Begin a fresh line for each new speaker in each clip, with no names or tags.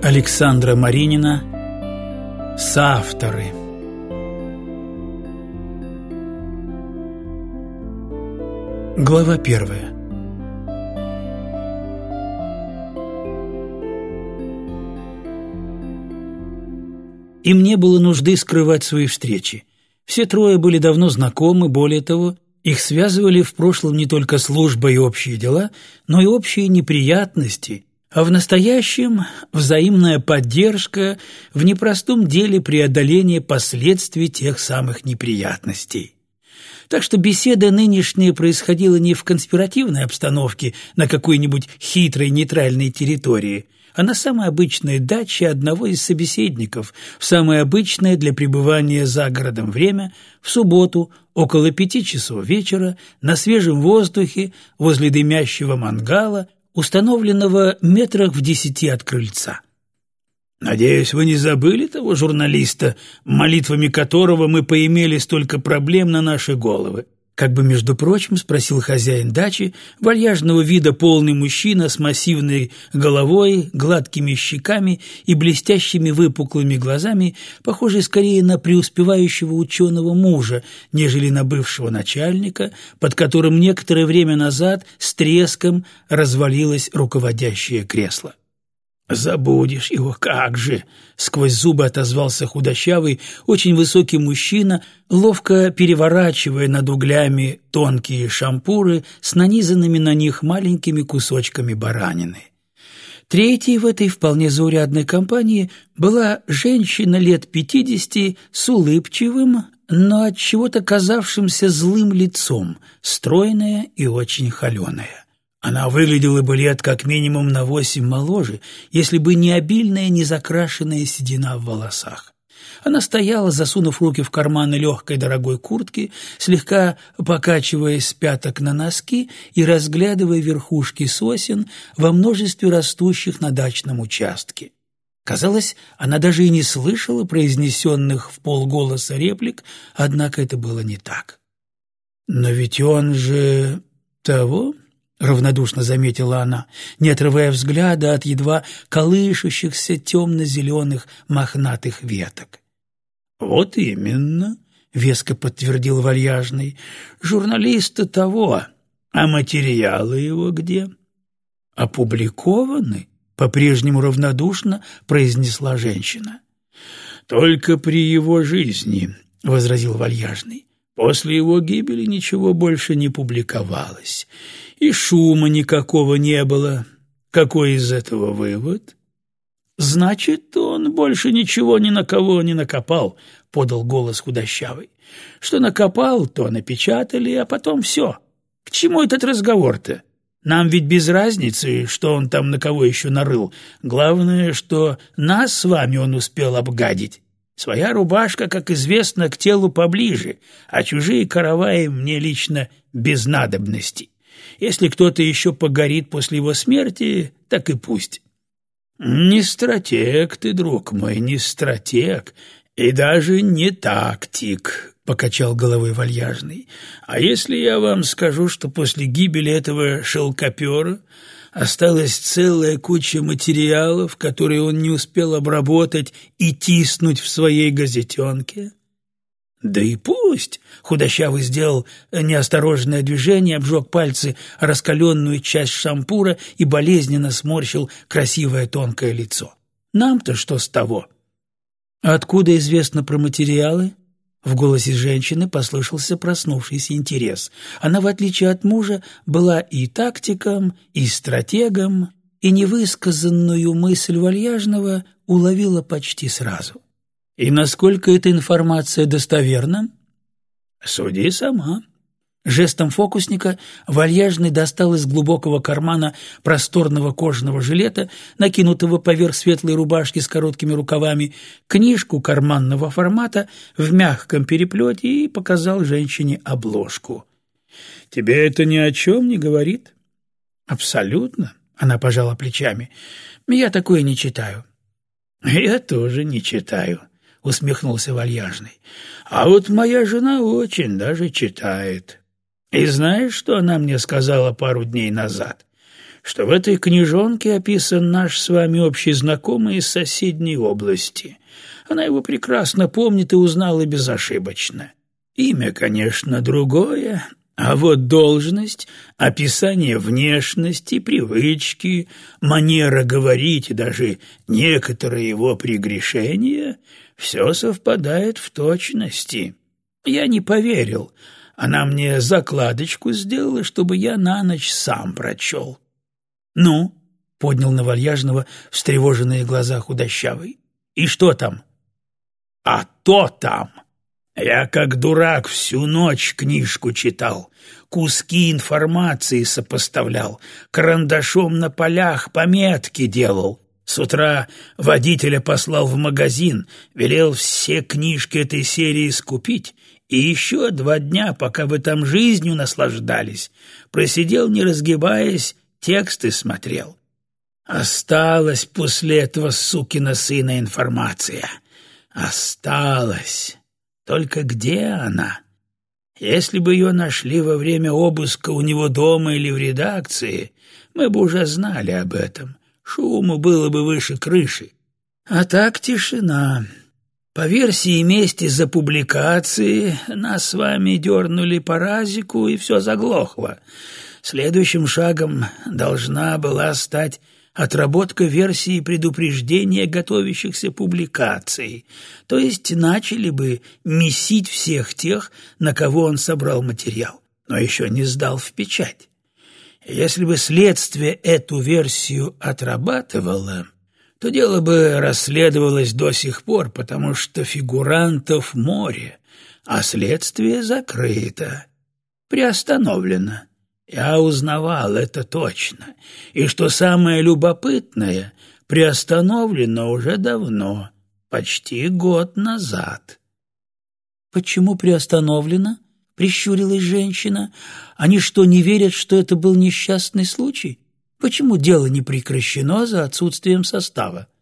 Александра Маринина Соавторы Глава первая Им не было нужды скрывать свои встречи. Все трое были давно знакомы, более того, их связывали в прошлом не только служба и общие дела, но и общие неприятности, а в настоящем взаимная поддержка в непростом деле преодоления последствий тех самых неприятностей. Так что беседа нынешняя происходила не в конспиративной обстановке на какой-нибудь хитрой нейтральной территории – а на самой обычной даче одного из собеседников, в самое обычное для пребывания за городом время, в субботу, около пяти часов вечера, на свежем воздухе, возле дымящего мангала, установленного метрах в десяти от крыльца. «Надеюсь, вы не забыли того журналиста, молитвами которого мы поимели столько проблем на наши головы?» Как бы, между прочим, спросил хозяин дачи, вальяжного вида полный мужчина с массивной головой, гладкими щеками и блестящими выпуклыми глазами, похожий скорее на преуспевающего ученого мужа, нежели на бывшего начальника, под которым некоторое время назад с треском развалилось руководящее кресло. «Забудешь его, как же!» — сквозь зубы отозвался худощавый, очень высокий мужчина, ловко переворачивая над углями тонкие шампуры с нанизанными на них маленькими кусочками баранины. Третьей в этой вполне заурядной компании была женщина лет пятидесяти с улыбчивым, но от чего-то казавшимся злым лицом, стройная и очень холеная. Она выглядела бы лет как минимум на восемь моложе, если бы не обильная, незакрашенная седина в волосах. Она стояла, засунув руки в карманы легкой дорогой куртки, слегка покачиваясь с пяток на носки и разглядывая верхушки сосен во множестве растущих на дачном участке. Казалось, она даже и не слышала произнесенных в полголоса реплик, однако это было не так. «Но ведь он же того...» — равнодушно заметила она, не отрывая взгляда от едва колышущихся темно-зеленых мохнатых веток. «Вот именно», — веско подтвердил Вальяжный, — «журналиста того, а материалы его где?» «Опубликованы?» — по-прежнему равнодушно произнесла женщина. «Только при его жизни», — возразил Вальяжный. «После его гибели ничего больше не публиковалось» и шума никакого не было. Какой из этого вывод? Значит, он больше ничего ни на кого не накопал, подал голос худощавый. Что накопал, то напечатали, а потом все. К чему этот разговор-то? Нам ведь без разницы, что он там на кого еще нарыл. Главное, что нас с вами он успел обгадить. Своя рубашка, как известно, к телу поближе, а чужие караваи мне лично без надобности. Если кто-то еще погорит после его смерти, так и пусть. Не стратег ты, друг мой, не стратег, и даже не тактик, — покачал головой вальяжный. А если я вам скажу, что после гибели этого шелкопера осталась целая куча материалов, которые он не успел обработать и тиснуть в своей газетенке? Да и пусть! Худощавый сделал неосторожное движение, обжег пальцы раскаленную часть шампура и болезненно сморщил красивое тонкое лицо. Нам-то что с того? Откуда известно про материалы? В голосе женщины послышался проснувшийся интерес. Она, в отличие от мужа, была и тактиком, и стратегом, и невысказанную мысль Вальяжного уловила почти сразу. И насколько эта информация достоверна? Суди сама. Жестом фокусника вальяжный достал из глубокого кармана просторного кожаного жилета, накинутого поверх светлой рубашки с короткими рукавами, книжку карманного формата в мягком переплете и показал женщине обложку. «Тебе это ни о чем не говорит?» «Абсолютно», — она пожала плечами. «Я такое не читаю». «Я тоже не читаю», — усмехнулся Вальяжный. «А вот моя жена очень даже читает. И знаешь, что она мне сказала пару дней назад? что в этой книжонке описан наш с вами общий знакомый из соседней области. Она его прекрасно помнит и узнала безошибочно. Имя, конечно, другое, а вот должность, описание внешности, привычки, манера говорить и даже некоторые его прегрешения — все совпадает в точности. Я не поверил. Она мне закладочку сделала, чтобы я на ночь сам прочел. «Ну?» — поднял на Вальяжного встревоженные глаза худощавый. «И что там?» «А то там!» Я, как дурак, всю ночь книжку читал, куски информации сопоставлял, карандашом на полях пометки делал. С утра водителя послал в магазин, велел все книжки этой серии скупить, и еще два дня, пока вы там жизнью наслаждались, просидел, не разгибаясь, тексты смотрел. Осталась после этого сукина сына информация. Осталась. Только где она? Если бы ее нашли во время обыска у него дома или в редакции, мы бы уже знали об этом. Шуму было бы выше крыши. А так тишина. По версии мести за публикации, нас с вами дернули по разику, и все заглохло. Следующим шагом должна была стать отработка версии предупреждения готовящихся публикаций, то есть начали бы месить всех тех, на кого он собрал материал, но еще не сдал в печать. Если бы следствие эту версию отрабатывало, то дело бы расследовалось до сих пор, потому что фигурантов море, а следствие закрыто, приостановлено. Я узнавал это точно, и, что самое любопытное, приостановлено уже давно, почти год назад. — Почему приостановлено? — прищурилась женщина. — Они что, не верят, что это был несчастный случай? Почему дело не прекращено за отсутствием состава? —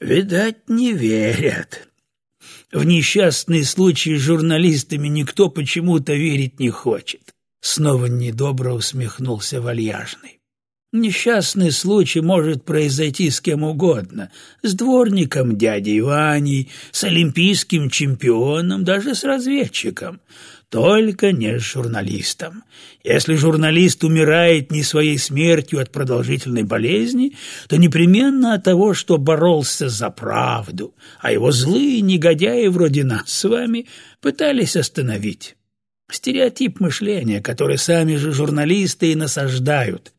Видать, не верят. В несчастные случаи с журналистами никто почему-то верить не хочет. Снова недобро усмехнулся Вальяжный. Несчастный случай может произойти с кем угодно, с дворником дядей Ваней, с олимпийским чемпионом, даже с разведчиком, только не с журналистом. Если журналист умирает не своей смертью от продолжительной болезни, то непременно от того, что боролся за правду, а его злые негодяи вроде нас с вами пытались остановить. Стереотип мышления, который сами же журналисты и насаждают.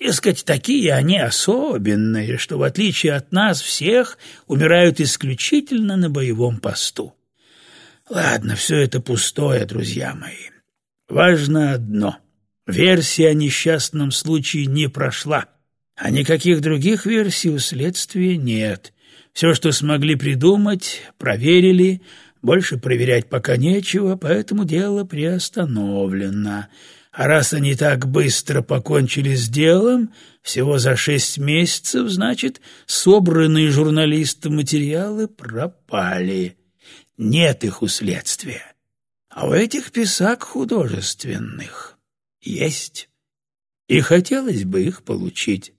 Дескать, такие они особенные, что, в отличие от нас всех, умирают исключительно на боевом посту. Ладно, все это пустое, друзья мои. Важно одно. Версия о несчастном случае не прошла, а никаких других версий у следствия нет. Все, что смогли придумать, проверили — больше проверять пока нечего, поэтому дело приостановлено. А раз они так быстро покончили с делом, всего за шесть месяцев, значит, собранные журналистом материалы пропали. Нет их у следствия. А у этих писак художественных есть. И хотелось бы их получить.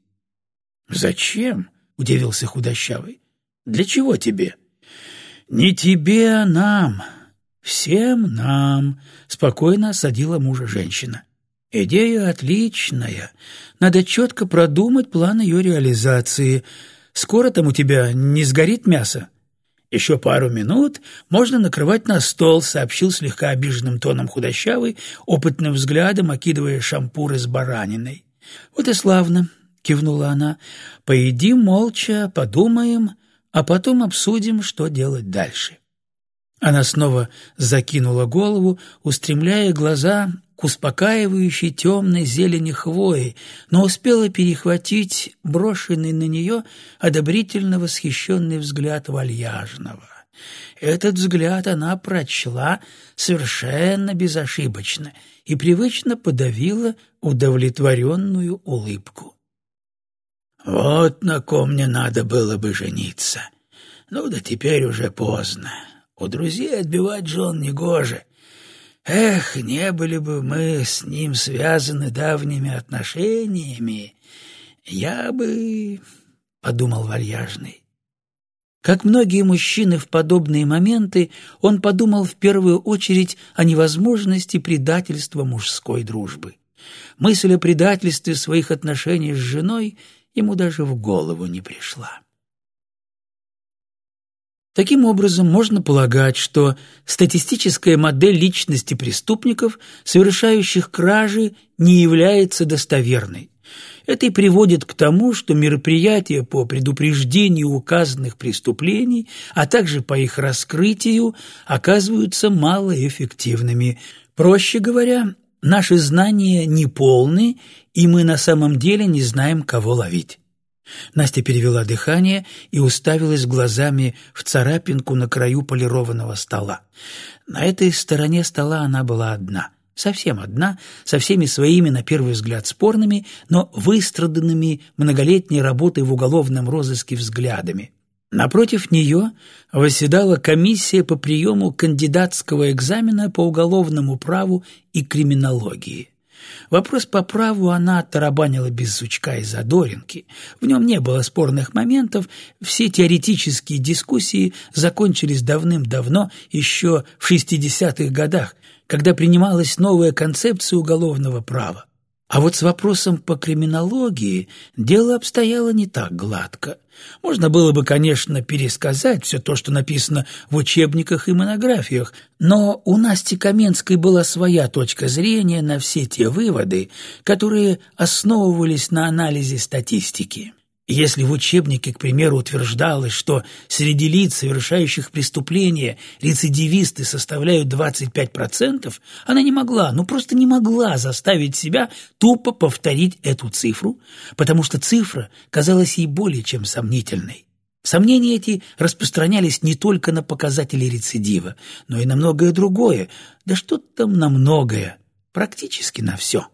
«Зачем?» — удивился худощавый. «Для чего тебе?» «Не тебе, а нам, всем нам», — спокойно осадила мужа женщина. «Идея отличная. Надо четко продумать план ее реализации. Скоро там у тебя не сгорит мясо?» «Еще пару минут можно накрывать на стол», — сообщил слегка обиженным тоном худощавый, опытным взглядом окидывая шампуры с бараниной. «Вот и славно», — кивнула она. «Поедим молча, подумаем, а потом обсудим, что делать дальше». Она снова закинула голову, устремляя глаза к успокаивающей темной зелени хвои, но успела перехватить брошенный на нее одобрительно восхищенный взгляд вальяжного. Этот взгляд она прочла совершенно безошибочно и привычно подавила удовлетворенную улыбку. Вот на ком мне надо было бы жениться. Ну да теперь уже поздно. У друзей отбивать жен негоже. Эх, не были бы мы с ним связаны давними отношениями, я бы... — подумал Вальяжный. Как многие мужчины в подобные моменты, он подумал в первую очередь о невозможности предательства мужской дружбы. Мысль о предательстве своих отношений с женой ему даже в голову не пришла. Таким образом, можно полагать, что статистическая модель личности преступников, совершающих кражи, не является достоверной. Это и приводит к тому, что мероприятия по предупреждению указанных преступлений, а также по их раскрытию, оказываются малоэффективными. Проще говоря, наши знания неполны, и мы на самом деле не знаем, кого ловить. Настя перевела дыхание и уставилась глазами в царапинку на краю полированного стола. На этой стороне стола она была одна, совсем одна, со всеми своими, на первый взгляд, спорными, но выстраданными многолетней работой в уголовном розыске взглядами. Напротив нее восседала комиссия по приему кандидатского экзамена по уголовному праву и криминологии. Вопрос по праву она оттарабанила без сучка и задоринки. В нем не было спорных моментов, все теоретические дискуссии закончились давным-давно, еще в 60-х годах, когда принималась новая концепция уголовного права. А вот с вопросом по криминологии дело обстояло не так гладко. Можно было бы, конечно, пересказать все то, что написано в учебниках и монографиях, но у Насти Каменской была своя точка зрения на все те выводы, которые основывались на анализе статистики. Если в учебнике, к примеру, утверждалось, что среди лиц, совершающих преступления, рецидивисты составляют 25%, она не могла, ну просто не могла заставить себя тупо повторить эту цифру, потому что цифра казалась ей более чем сомнительной. Сомнения эти распространялись не только на показатели рецидива, но и на многое другое, да что там на многое, практически на все.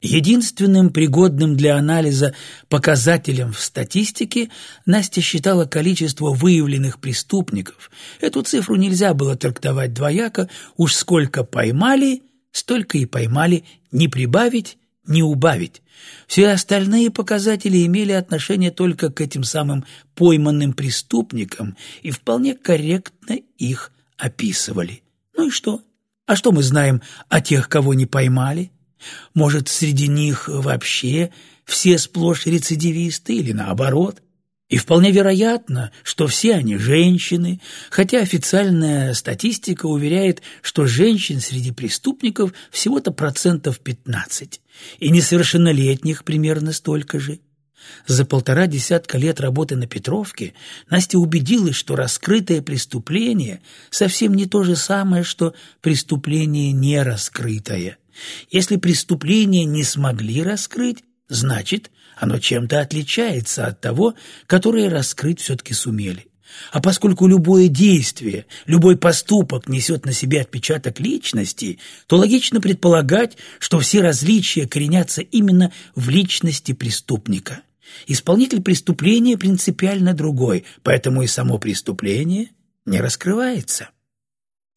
Единственным пригодным для анализа показателем в статистике Настя считала количество выявленных преступников. Эту цифру нельзя было трактовать двояко, уж сколько поймали, столько и поймали, не прибавить, не убавить. Все остальные показатели имели отношение только к этим самым пойманным преступникам и вполне корректно их описывали. Ну и что? А что мы знаем о тех, кого не поймали? Может, среди них вообще все сплошь рецидивисты или наоборот? И вполне вероятно, что все они женщины, хотя официальная статистика уверяет, что женщин среди преступников всего-то процентов 15, и несовершеннолетних примерно столько же. За полтора десятка лет работы на Петровке Настя убедилась, что раскрытое преступление совсем не то же самое, что преступление нераскрытое. Если преступление не смогли раскрыть, значит, оно чем-то отличается от того, которое раскрыть все-таки сумели. А поскольку любое действие, любой поступок несет на себе отпечаток личности, то логично предполагать, что все различия коренятся именно в личности преступника. Исполнитель преступления принципиально другой, поэтому и само преступление не раскрывается.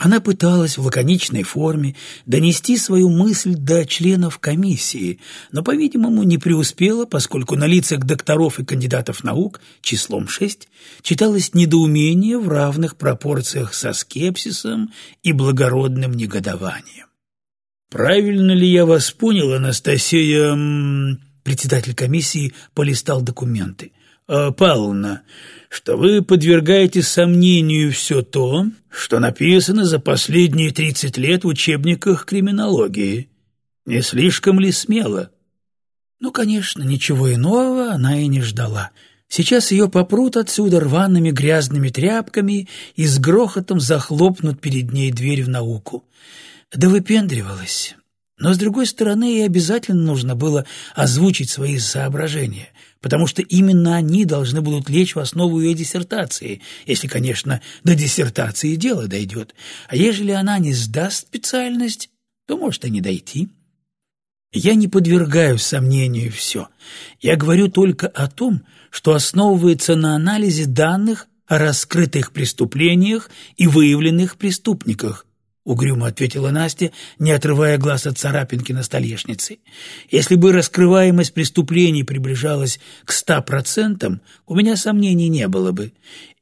Она пыталась в лаконичной форме донести свою мысль до членов комиссии, но, по-видимому, не преуспела, поскольку на лицах докторов и кандидатов наук числом шесть читалось недоумение в равных пропорциях со скепсисом и благородным негодованием. «Правильно ли я вас понял, Анастасия...» Председатель комиссии полистал документы. «Э, «Павловна, что вы подвергаете сомнению все то, что написано за последние тридцать лет в учебниках криминологии. Не слишком ли смело?» Ну, конечно, ничего иного она и не ждала. Сейчас ее попрут отсюда рваными грязными тряпками и с грохотом захлопнут перед ней дверь в науку. Да выпендривалась. Но, с другой стороны, ей обязательно нужно было озвучить свои соображения — потому что именно они должны будут лечь в основу ее диссертации, если, конечно, до диссертации дело дойдет. А ежели она не сдаст специальность, то может и не дойти. Я не подвергаю сомнению все. Я говорю только о том, что основывается на анализе данных о раскрытых преступлениях и выявленных преступниках. Угрюмо ответила Настя, не отрывая глаз от царапинки на столешнице. «Если бы раскрываемость преступлений приближалась к ста процентам, у меня сомнений не было бы.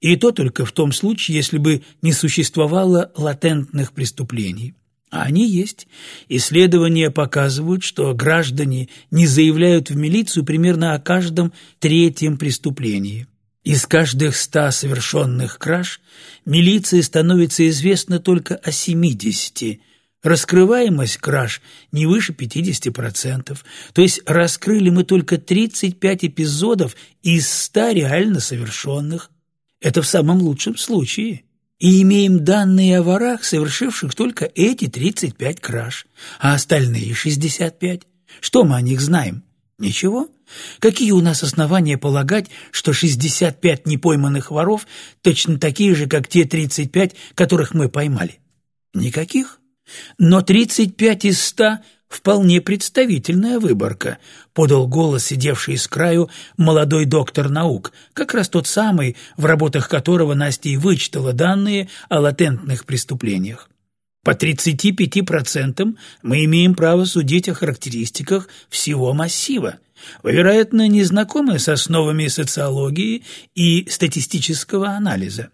И то только в том случае, если бы не существовало латентных преступлений. А они есть. Исследования показывают, что граждане не заявляют в милицию примерно о каждом третьем преступлении. Из каждых ста совершенных краж милиции становится известно только о 70. Раскрываемость краж не выше 50%. То есть раскрыли мы только 35 эпизодов из 100 реально совершенных. Это в самом лучшем случае и имеем данные о ворах, совершивших только эти 35 краж, а остальные 65. Что мы о них знаем? Ничего. Какие у нас основания полагать, что 65 непойманных воров точно такие же, как те 35, которых мы поймали? Никаких. Но 35 из 100 «Вполне представительная выборка», — подал голос сидевший с краю молодой доктор наук, как раз тот самый, в работах которого Настя и вычитала данные о латентных преступлениях. По 35% мы имеем право судить о характеристиках всего массива. Вы, вероятно, не знакомы с основами социологии и статистического анализа.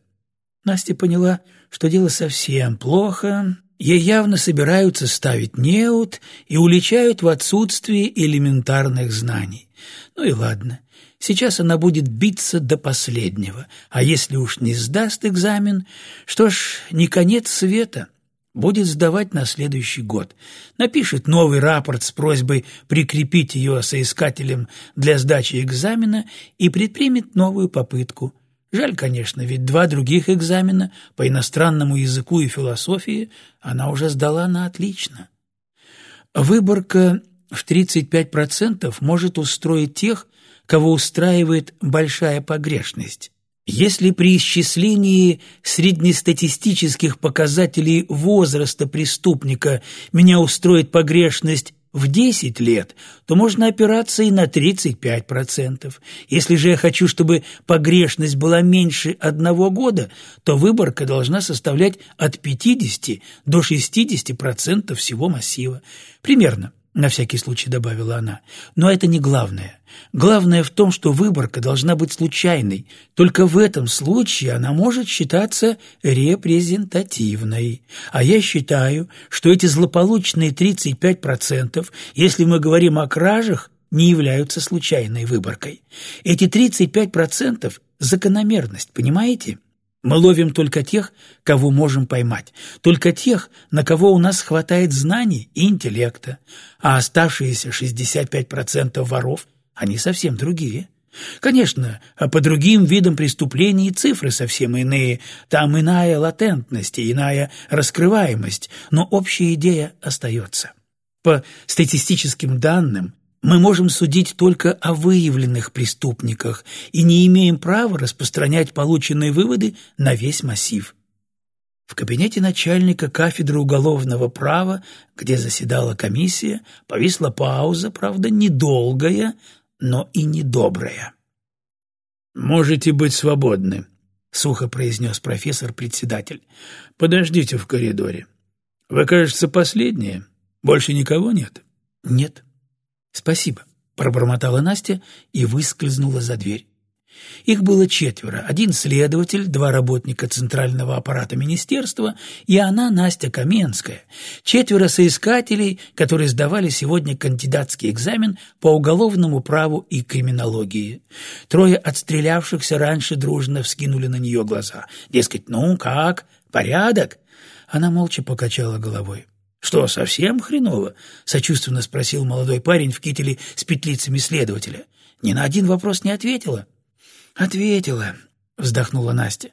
Настя поняла, что дело совсем плохо, Ей явно собираются ставить неуд и уличают в отсутствии элементарных знаний. Ну и ладно, сейчас она будет биться до последнего, а если уж не сдаст экзамен, что ж, не конец света, будет сдавать на следующий год. Напишет новый рапорт с просьбой прикрепить ее соискателем для сдачи экзамена и предпримет новую попытку – Жаль, конечно, ведь два других экзамена по иностранному языку и философии она уже сдала на отлично. Выборка в 35% может устроить тех, кого устраивает большая погрешность. Если при исчислении среднестатистических показателей возраста преступника меня устроит погрешность в 10 лет, то можно опираться и на 35%. Если же я хочу, чтобы погрешность была меньше одного года, то выборка должна составлять от 50 до 60% всего массива. Примерно на всякий случай добавила она. Но это не главное. Главное в том, что выборка должна быть случайной. Только в этом случае она может считаться репрезентативной. А я считаю, что эти злополучные 35%, если мы говорим о кражах, не являются случайной выборкой. Эти 35% – закономерность, понимаете? Мы ловим только тех, кого можем поймать, только тех, на кого у нас хватает знаний и интеллекта, а оставшиеся 65% воров, они совсем другие. Конечно, по другим видам преступлений цифры совсем иные, там иная латентность и иная раскрываемость, но общая идея остается. По статистическим данным, мы можем судить только о выявленных преступниках и не имеем права распространять полученные выводы на весь массив. В кабинете начальника кафедры уголовного права, где заседала комиссия, повисла пауза, правда, недолгая, но и недобрая. «Можете быть свободны», — сухо произнес профессор-председатель. «Подождите в коридоре. Вы, кажется, последние. Больше никого нет?» «Нет». «Спасибо», — пробормотала Настя и выскользнула за дверь. Их было четверо. Один следователь, два работника центрального аппарата министерства и она, Настя Каменская. Четверо соискателей, которые сдавали сегодня кандидатский экзамен по уголовному праву и криминологии. Трое отстрелявшихся раньше дружно вскинули на нее глаза. Дескать, ну как, порядок? Она молча покачала головой. «Что, совсем хреново?» — сочувственно спросил молодой парень в кителе с петлицами следователя. «Ни на один вопрос не ответила». «Ответила», — вздохнула Настя.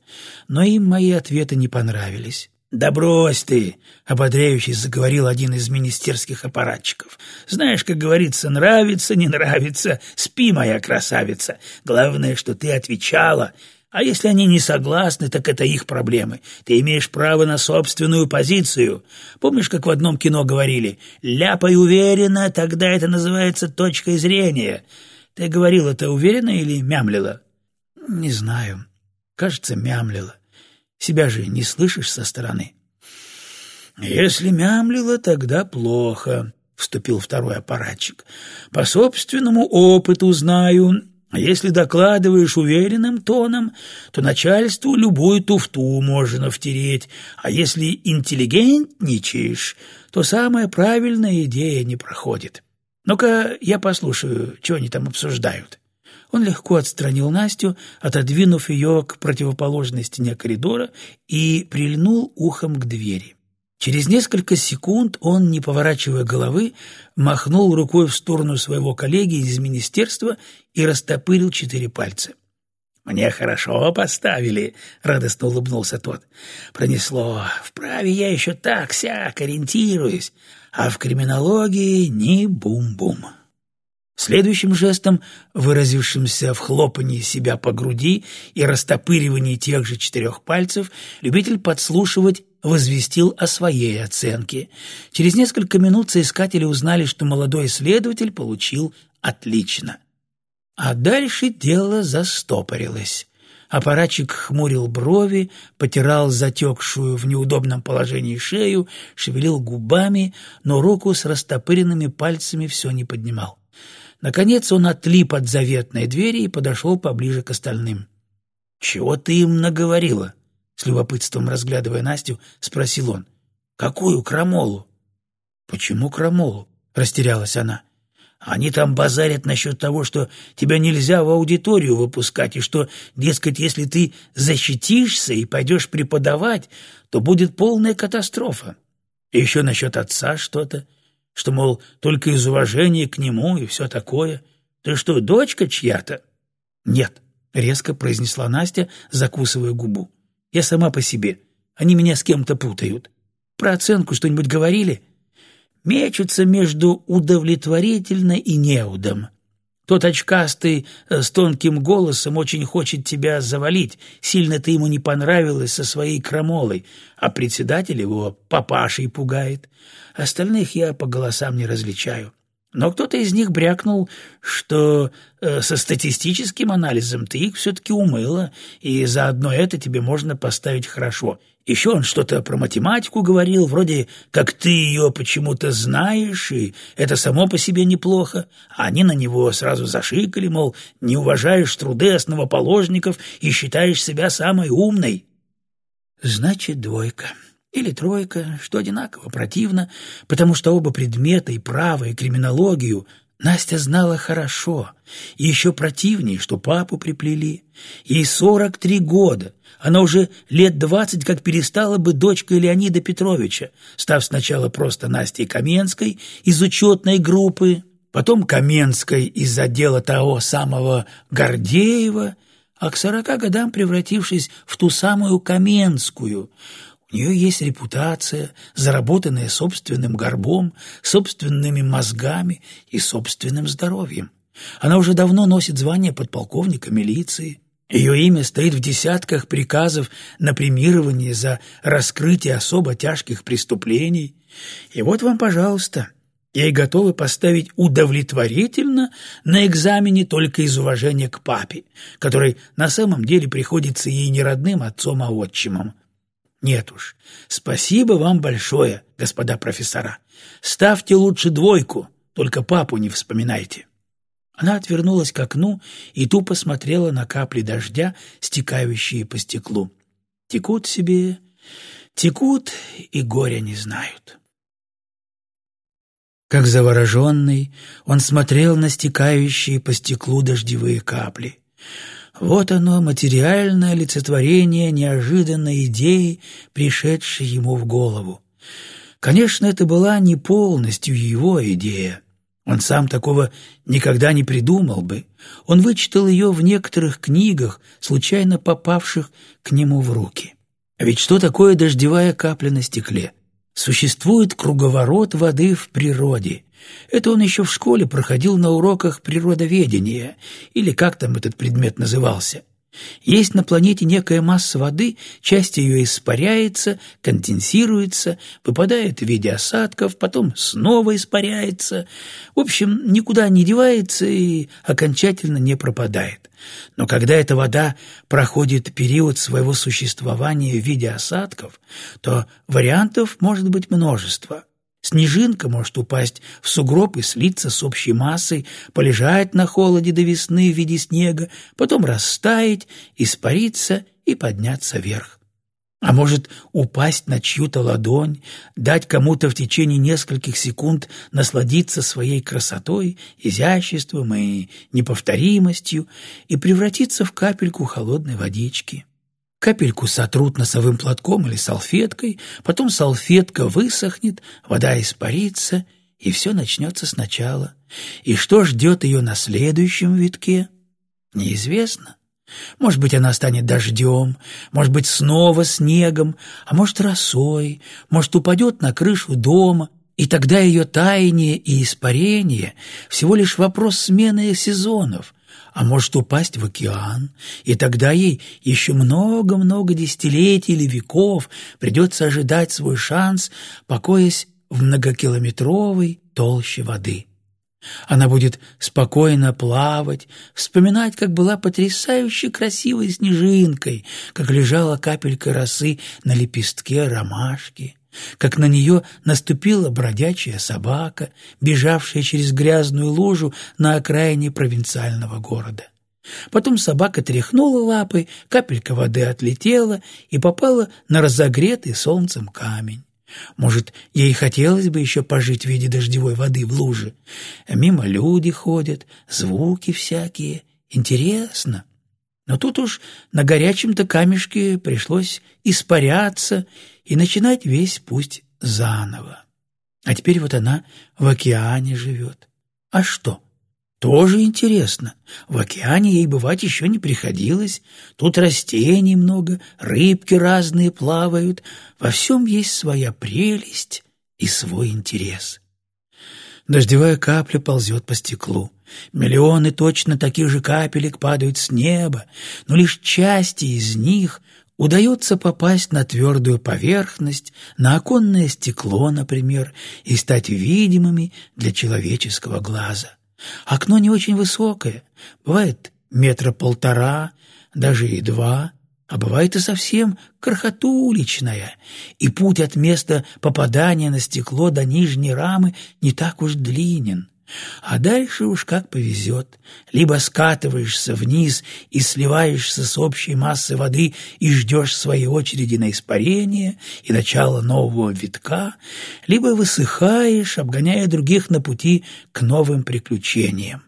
«Но им мои ответы не понравились». «Да брось ты!» — ободряюще заговорил один из министерских аппаратчиков. «Знаешь, как говорится, нравится, не нравится, спи, моя красавица. Главное, что ты отвечала, а если они не согласны, так это их проблемы. Ты имеешь право на собственную позицию. Помнишь, как в одном кино говорили «ляпай уверенно, тогда это называется точкой зрения». Ты говорил это уверенно или мямлила? Не знаю. Кажется, мямлила. Себя же не слышишь со стороны. Если мямлила, тогда плохо, — вступил второй аппаратчик. По собственному опыту знаю, если докладываешь уверенным тоном, то начальству любую туфту можно втереть, а если интеллигентничаешь, то самая правильная идея не проходит. Ну-ка, я послушаю, что они там обсуждают. Он легко отстранил Настю, отодвинув ее к противоположной стене коридора и прильнул ухом к двери. Через несколько секунд он, не поворачивая головы, махнул рукой в сторону своего коллеги из министерства и растопырил четыре пальца. «Мне хорошо поставили», — радостно улыбнулся тот. «Пронесло. Вправе я еще так-сяк ориентируюсь, а в криминологии ни бум-бум». Следующим жестом, выразившимся в хлопании себя по груди и растопыривании тех же четырех пальцев, любитель подслушивать возвестил о своей оценке. Через несколько минут соискатели узнали, что молодой следователь получил отлично. А дальше дело застопорилось. Аппаратчик хмурил брови, потирал затекшую в неудобном положении шею, шевелил губами, но руку с растопыренными пальцами все не поднимал. Наконец он отлип от заветной двери и подошел поближе к остальным. «Чего ты им наговорила?» С любопытством разглядывая Настю, спросил он. «Какую крамолу?» «Почему крамолу?» — растерялась она. «Они там базарят насчет того, что тебя нельзя в аудиторию выпускать, и что, дескать, если ты защитишься и пойдешь преподавать, то будет полная катастрофа. И еще насчет отца что-то что, мол, только из уважения к нему и все такое. Ты что, дочка чья-то? Нет, — резко произнесла Настя, закусывая губу. Я сама по себе. Они меня с кем-то путают. Про оценку что-нибудь говорили? Мечутся между удовлетворительно и неудом. Тот очкастый э, с тонким голосом очень хочет тебя завалить. Сильно ты ему не понравилась со своей крамолой, а председатель его папашей пугает. Остальных я по голосам не различаю. Но кто-то из них брякнул, что э, со статистическим анализом ты их все-таки умыла, и заодно это тебе можно поставить хорошо. Еще он что-то про математику говорил, вроде как ты ее почему-то знаешь, и это само по себе неплохо. А они на него сразу зашикали, мол, не уважаешь труды основоположников и считаешь себя самой умной. Значит, двойка или тройка, что одинаково противно, потому что оба предмета, и право, и криминологию, Настя знала хорошо, и еще противнее, что папу приплели. Ей сорок три года, она уже лет двадцать как перестала бы дочкой Леонида Петровича, став сначала просто Настей Каменской из учетной группы, потом Каменской из отдела того самого Гордеева, а к сорока годам превратившись в ту самую Каменскую — у нее есть репутация, заработанная собственным горбом, собственными мозгами и собственным здоровьем. Она уже давно носит звание подполковника милиции. Ее имя стоит в десятках приказов на премирование за раскрытие особо тяжких преступлений. И вот вам, пожалуйста, ей готовы поставить удовлетворительно на экзамене только из уважения к папе, который на самом деле приходится ей не родным отцом, а отчимом. Нет уж. Спасибо вам большое, господа профессора. Ставьте лучше двойку, только папу не вспоминайте. Она отвернулась к окну и тупо смотрела на капли дождя, стекающие по стеклу. Текут себе, текут и горя не знают. Как завороженный, он смотрел на стекающие по стеклу дождевые капли. Вот оно, материальное олицетворение неожиданной идеи, пришедшей ему в голову. Конечно, это была не полностью его идея. Он сам такого никогда не придумал бы. Он вычитал ее в некоторых книгах, случайно попавших к нему в руки. А ведь что такое дождевая капля на стекле? Существует круговорот воды в природе, это он еще в школе проходил на уроках природоведения, или как там этот предмет назывался. Есть на планете некая масса воды, часть ее испаряется, конденсируется, выпадает в виде осадков, потом снова испаряется. В общем, никуда не девается и окончательно не пропадает. Но когда эта вода проходит период своего существования в виде осадков, то вариантов может быть множество – Снежинка может упасть в сугроб и слиться с общей массой, полежать на холоде до весны в виде снега, потом растаять, испариться и подняться вверх. А может упасть на чью-то ладонь, дать кому-то в течение нескольких секунд насладиться своей красотой, изяществом и неповторимостью и превратиться в капельку холодной водички. Капельку сотрут носовым платком или салфеткой, потом салфетка высохнет, вода испарится, и все начнется сначала. И что ждет ее на следующем витке? Неизвестно. Может быть, она станет дождем, может быть, снова снегом, а может, росой, может, упадет на крышу дома, и тогда ее таяние и испарение — всего лишь вопрос смены сезонов — а может упасть в океан, и тогда ей еще много-много десятилетий или веков придется ожидать свой шанс, покоясь в многокилометровой толще воды. Она будет спокойно плавать, вспоминать, как была потрясающе красивой снежинкой, как лежала капелька росы на лепестке ромашки как на нее наступила бродячая собака, бежавшая через грязную лужу на окраине провинциального города. Потом собака тряхнула лапой, капелька воды отлетела и попала на разогретый солнцем камень. Может, ей хотелось бы еще пожить в виде дождевой воды в луже. Мимо люди ходят, звуки всякие. Интересно. Но тут уж на горячем-то камешке пришлось испаряться и начинать весь путь заново. А теперь вот она в океане живет. А что? Тоже интересно. В океане ей бывать еще не приходилось. Тут растений много, рыбки разные плавают. Во всем есть своя прелесть и свой интерес. Дождевая капля ползет по стеклу. Миллионы точно таких же капелек падают с неба, но лишь части из них удается попасть на твердую поверхность, на оконное стекло, например, и стать видимыми для человеческого глаза. Окно не очень высокое, бывает метра полтора, даже и два, а бывает и совсем крохотуличная, и путь от места попадания на стекло до нижней рамы не так уж длинен. А дальше уж как повезет. Либо скатываешься вниз и сливаешься с общей массой воды и ждешь своей очереди на испарение и начало нового витка, либо высыхаешь, обгоняя других на пути к новым приключениям.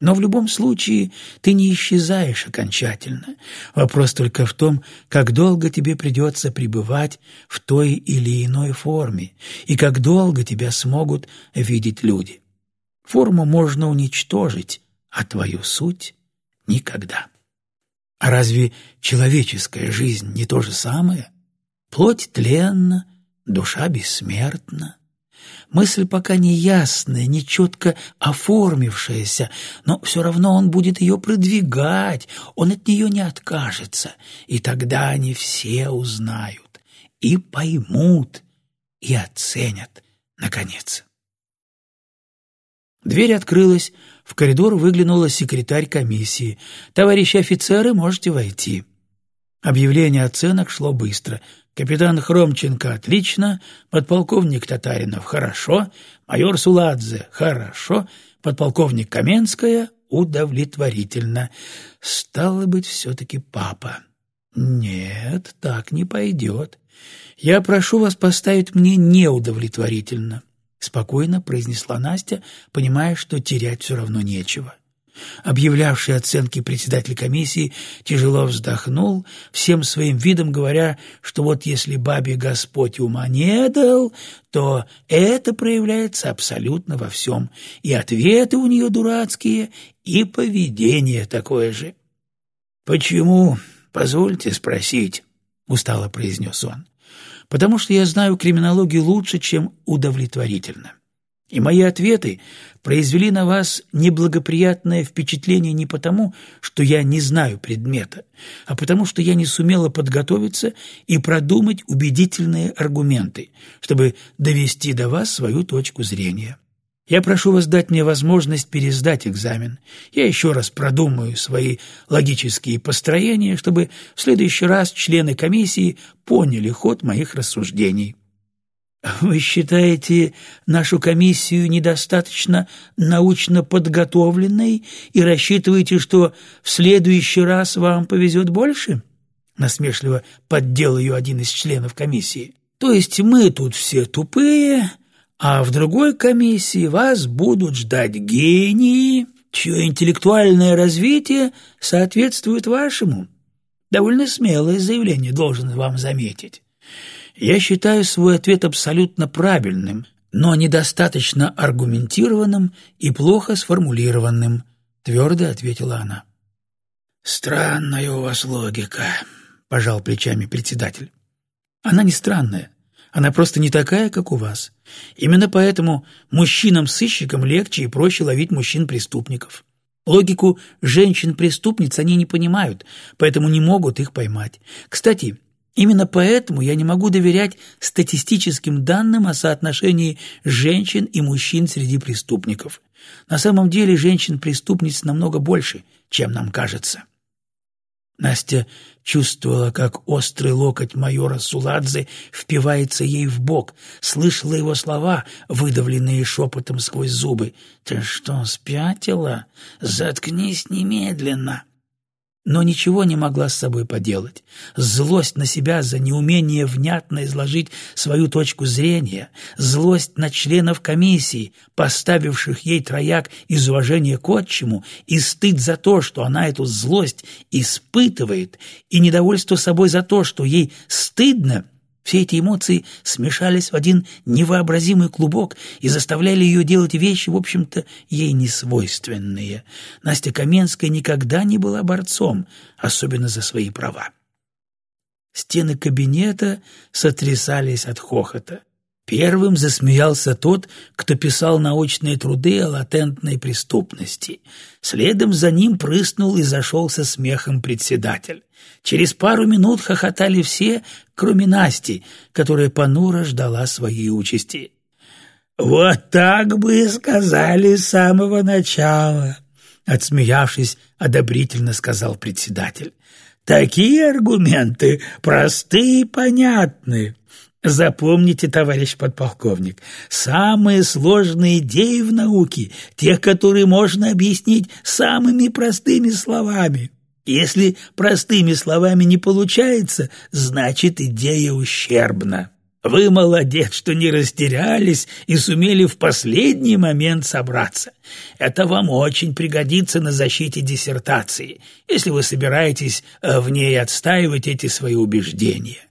Но в любом случае ты не исчезаешь окончательно. Вопрос только в том, как долго тебе придется пребывать в той или иной форме и как долго тебя смогут видеть люди. Форму можно уничтожить, а твою суть — никогда. А разве человеческая жизнь не то же самое? Плоть тленна, душа бессмертна. Мысль пока не ясная, не четко оформившаяся, но все равно он будет ее продвигать, он от нее не откажется, и тогда они все узнают и поймут, и оценят, наконец. Дверь открылась, в коридор выглянула секретарь комиссии. «Товарищи офицеры, можете войти». Объявление оценок шло быстро. Капитан Хромченко – отлично, подполковник Татаринов – хорошо, майор Суладзе – хорошо, подполковник Каменская – удовлетворительно. Стало быть, все-таки папа. Нет, так не пойдет. Я прошу вас поставить мне неудовлетворительно. — спокойно произнесла Настя, понимая, что терять все равно нечего. Объявлявший оценки председатель комиссии тяжело вздохнул, всем своим видом говоря, что вот если бабе Господь ума не дал, то это проявляется абсолютно во всем, и ответы у нее дурацкие, и поведение такое же. «Почему? Позвольте спросить», — устало произнес он потому что я знаю криминологию лучше, чем удовлетворительно. И мои ответы произвели на вас неблагоприятное впечатление не потому, что я не знаю предмета, а потому что я не сумела подготовиться и продумать убедительные аргументы, чтобы довести до вас свою точку зрения. Я прошу вас дать мне возможность пересдать экзамен. Я еще раз продумаю свои логические построения, чтобы в следующий раз члены комиссии поняли ход моих рассуждений. Вы считаете нашу комиссию недостаточно научно подготовленной и рассчитываете, что в следующий раз вам повезет больше? Насмешливо поддел ее один из членов комиссии. То есть мы тут все тупые, а в другой комиссии вас будут ждать гении, чье интеллектуальное развитие соответствует вашему. Довольно смелое заявление, должен вам заметить. Я считаю свой ответ абсолютно правильным, но недостаточно аргументированным и плохо сформулированным, твердо ответила она. Странная у вас логика, пожал плечами председатель. Она не странная, она просто не такая, как у вас. Именно поэтому мужчинам-сыщикам легче и проще ловить мужчин-преступников. Логику женщин-преступниц они не понимают, поэтому не могут их поймать. Кстати, именно поэтому я не могу доверять статистическим данным о соотношении женщин и мужчин среди преступников. На самом деле женщин-преступниц намного больше, чем нам кажется. Настя чувствовала, как острый локоть майора Суладзе впивается ей в бок, слышала его слова, выдавленные шепотом сквозь зубы. «Ты что, спятила? Заткнись немедленно!» Но ничего не могла с собой поделать. Злость на себя за неумение внятно изложить свою точку зрения, злость на членов комиссии, поставивших ей трояк из уважения к отчиму, и стыд за то, что она эту злость испытывает, и недовольство собой за то, что ей стыдно — все эти эмоции смешались в один невообразимый клубок и заставляли ее делать вещи, в общем-то, ей не свойственные. Настя Каменская никогда не была борцом, особенно за свои права. Стены кабинета сотрясались от хохота. Первым засмеялся тот, кто писал научные труды о латентной преступности. Следом за ним прыснул и зашелся смехом председатель. Через пару минут хохотали все, кроме Насти, которая понуро ждала своей участи. «Вот так бы и сказали с самого начала», — отсмеявшись, одобрительно сказал председатель. «Такие аргументы простые и понятны. Запомните, товарищ подполковник, самые сложные идеи в науке, те, которые можно объяснить самыми простыми словами. Если простыми словами не получается, значит идея ущербна. Вы молодец, что не растерялись и сумели в последний момент собраться. Это вам очень пригодится на защите диссертации, если вы собираетесь э, в ней отстаивать эти свои убеждения.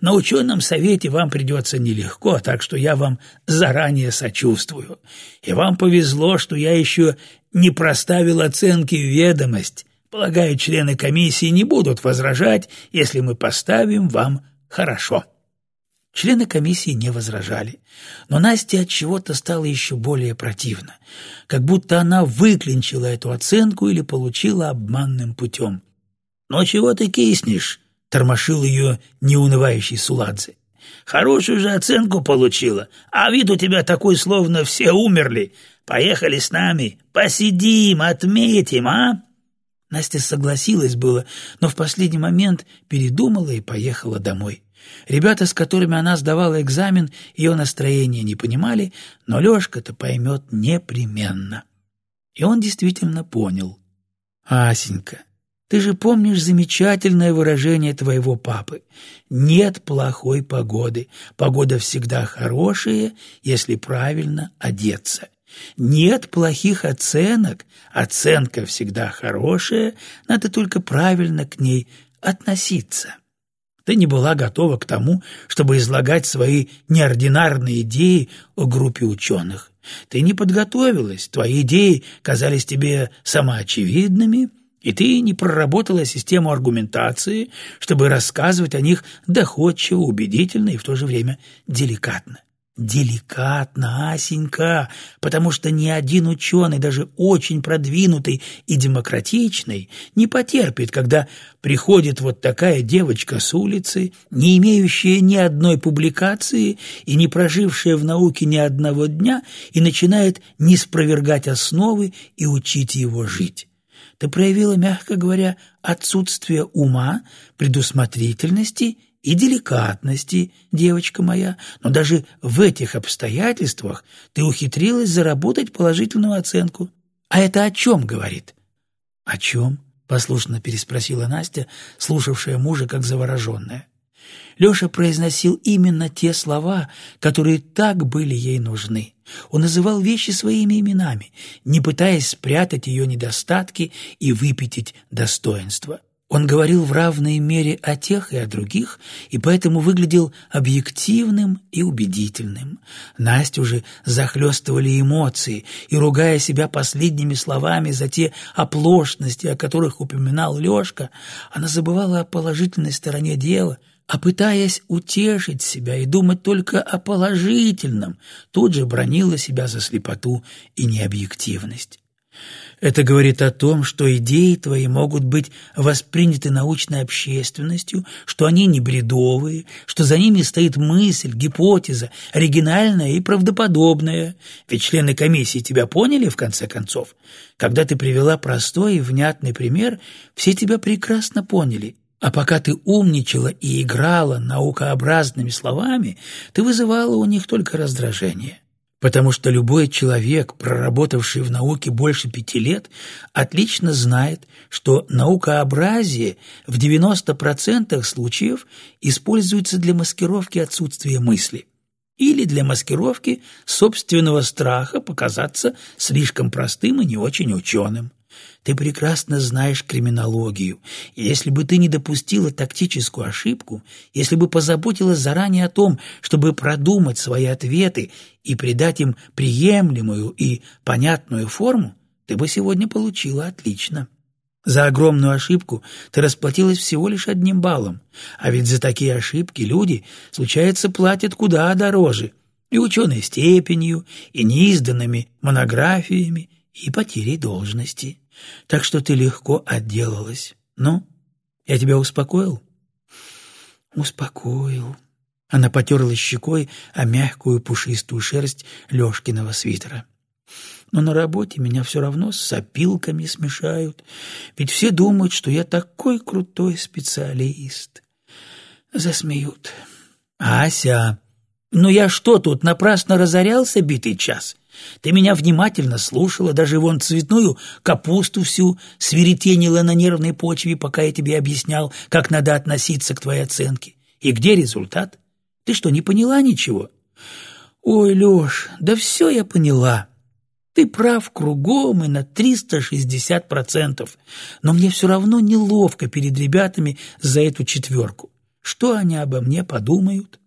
На ученом совете вам придется нелегко, так что я вам заранее сочувствую. И вам повезло, что я еще не проставил оценки в ведомость. Полагаю, члены комиссии не будут возражать, если мы поставим вам хорошо». Члены комиссии не возражали, но Насте от чего-то стало еще более противно, как будто она выклинчила эту оценку или получила обманным путем. «Но чего ты киснешь?» — тормошил ее неунывающий Суладзе. «Хорошую же оценку получила, а вид у тебя такой, словно все умерли. Поехали с нами, посидим, отметим, а?» Настя согласилась было, но в последний момент передумала и поехала домой. Ребята, с которыми она сдавала экзамен, ее настроение не понимали, но Лешка-то поймет непременно. И он действительно понял. «Асенька, ты же помнишь замечательное выражение твоего папы. Нет плохой погоды. Погода всегда хорошая, если правильно одеться. Нет плохих оценок. Оценка всегда хорошая, надо только правильно к ней относиться». Ты не была готова к тому, чтобы излагать свои неординарные идеи о группе ученых. Ты не подготовилась, твои идеи казались тебе самоочевидными, и ты не проработала систему аргументации, чтобы рассказывать о них доходчиво, убедительно и в то же время деликатно. Деликатно, Асенька, потому что ни один ученый, даже очень продвинутый и демократичный, не потерпит, когда приходит вот такая девочка с улицы, не имеющая ни одной публикации и не прожившая в науке ни одного дня, и начинает не спровергать основы и учить его жить. Ты проявила, мягко говоря, отсутствие ума, предусмотрительности и деликатности, девочка моя, но даже в этих обстоятельствах ты ухитрилась заработать положительную оценку. А это о чем говорит? — О чем? — послушно переспросила Настя, слушавшая мужа как завороженная. Леша произносил именно те слова, которые так были ей нужны. Он называл вещи своими именами, не пытаясь спрятать ее недостатки и выпятить достоинства. Он говорил в равной мере о тех и о других, и поэтому выглядел объективным и убедительным. Настю уже захлестывали эмоции, и, ругая себя последними словами за те оплошности, о которых упоминал Лешка, она забывала о положительной стороне дела, а пытаясь утешить себя и думать только о положительном, тут же бронила себя за слепоту и необъективность. Это говорит о том, что идеи твои могут быть восприняты научной общественностью, что они не бредовые, что за ними стоит мысль, гипотеза, оригинальная и правдоподобная. Ведь члены комиссии тебя поняли, в конце концов? Когда ты привела простой и внятный пример, все тебя прекрасно поняли. А пока ты умничала и играла наукообразными словами, ты вызывала у них только раздражение потому что любой человек, проработавший в науке больше пяти лет, отлично знает, что наукообразие в 90% случаев используется для маскировки отсутствия мысли или для маскировки собственного страха показаться слишком простым и не очень ученым. Ты прекрасно знаешь криминологию, если бы ты не допустила тактическую ошибку, если бы позаботилась заранее о том, чтобы продумать свои ответы и придать им приемлемую и понятную форму, ты бы сегодня получила отлично. За огромную ошибку ты расплатилась всего лишь одним баллом, а ведь за такие ошибки люди, случается, платят куда дороже, и ученой степенью, и неизданными монографиями, и потерей должности. Так что ты легко отделалась. Ну, я тебя успокоил? Успокоил. Она потерла щекой о мягкую пушистую шерсть Лёшкиного свитера. Но на работе меня все равно с опилками смешают, ведь все думают, что я такой крутой специалист. Засмеют. Ася, ну я что тут, напрасно разорялся битый час? Ты меня внимательно слушала, даже вон цветную капусту всю свиретенила на нервной почве, пока я тебе объяснял, как надо относиться к твоей оценке. И где результат? Ты что, не поняла ничего? Ой, Лёш, да все я поняла. Ты прав кругом и на 360%, но мне все равно неловко перед ребятами за эту четверку. Что они обо мне подумают?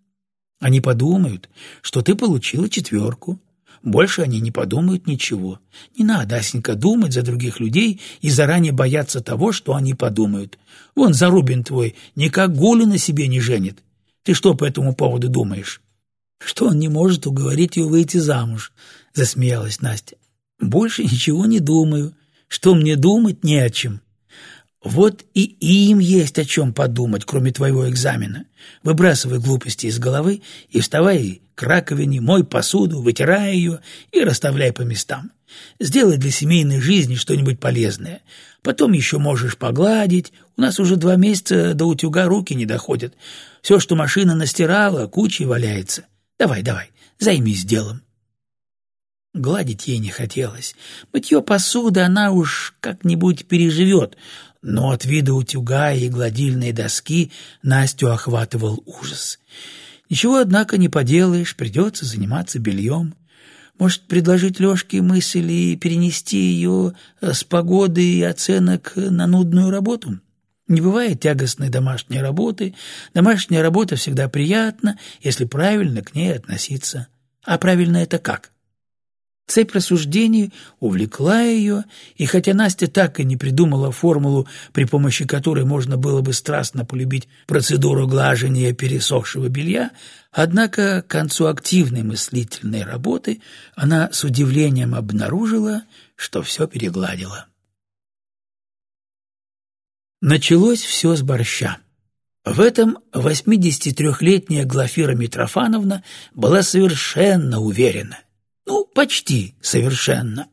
Они подумают, что ты получила четверку, больше они не подумают ничего. Не надо, Асенька, думать за других людей и заранее бояться того, что они подумают. Вон Зарубин твой никак Гулю на себе не женит. Ты что по этому поводу думаешь? Что он не может уговорить ее выйти замуж, засмеялась Настя. Больше ничего не думаю. Что мне думать не о чем. Вот и им есть о чем подумать, кроме твоего экзамена. Выбрасывай глупости из головы и вставай к раковине, мой посуду, вытирай ее и расставляй по местам. Сделай для семейной жизни что-нибудь полезное. Потом еще можешь погладить. У нас уже два месяца до утюга руки не доходят. Все, что машина настирала, кучей валяется. Давай, давай, займись делом. Гладить ей не хотелось. Мытье посуды она уж как-нибудь переживет, но от вида утюга и гладильной доски Настю охватывал ужас. Ничего, однако, не поделаешь, придется заниматься бельем. Может, предложить Лешке мысль и перенести ее э, с погоды и оценок на нудную работу? Не бывает тягостной домашней работы. Домашняя работа всегда приятна, если правильно к ней относиться. А правильно это как? Цепь рассуждений увлекла ее, и хотя Настя так и не придумала формулу, при помощи которой можно было бы страстно полюбить процедуру глажения пересохшего белья, однако к концу активной мыслительной работы она с удивлением обнаружила, что все перегладила. Началось все с борща. В этом 83-летняя Глафира Митрофановна была совершенно уверена. Ну, почти совершенно.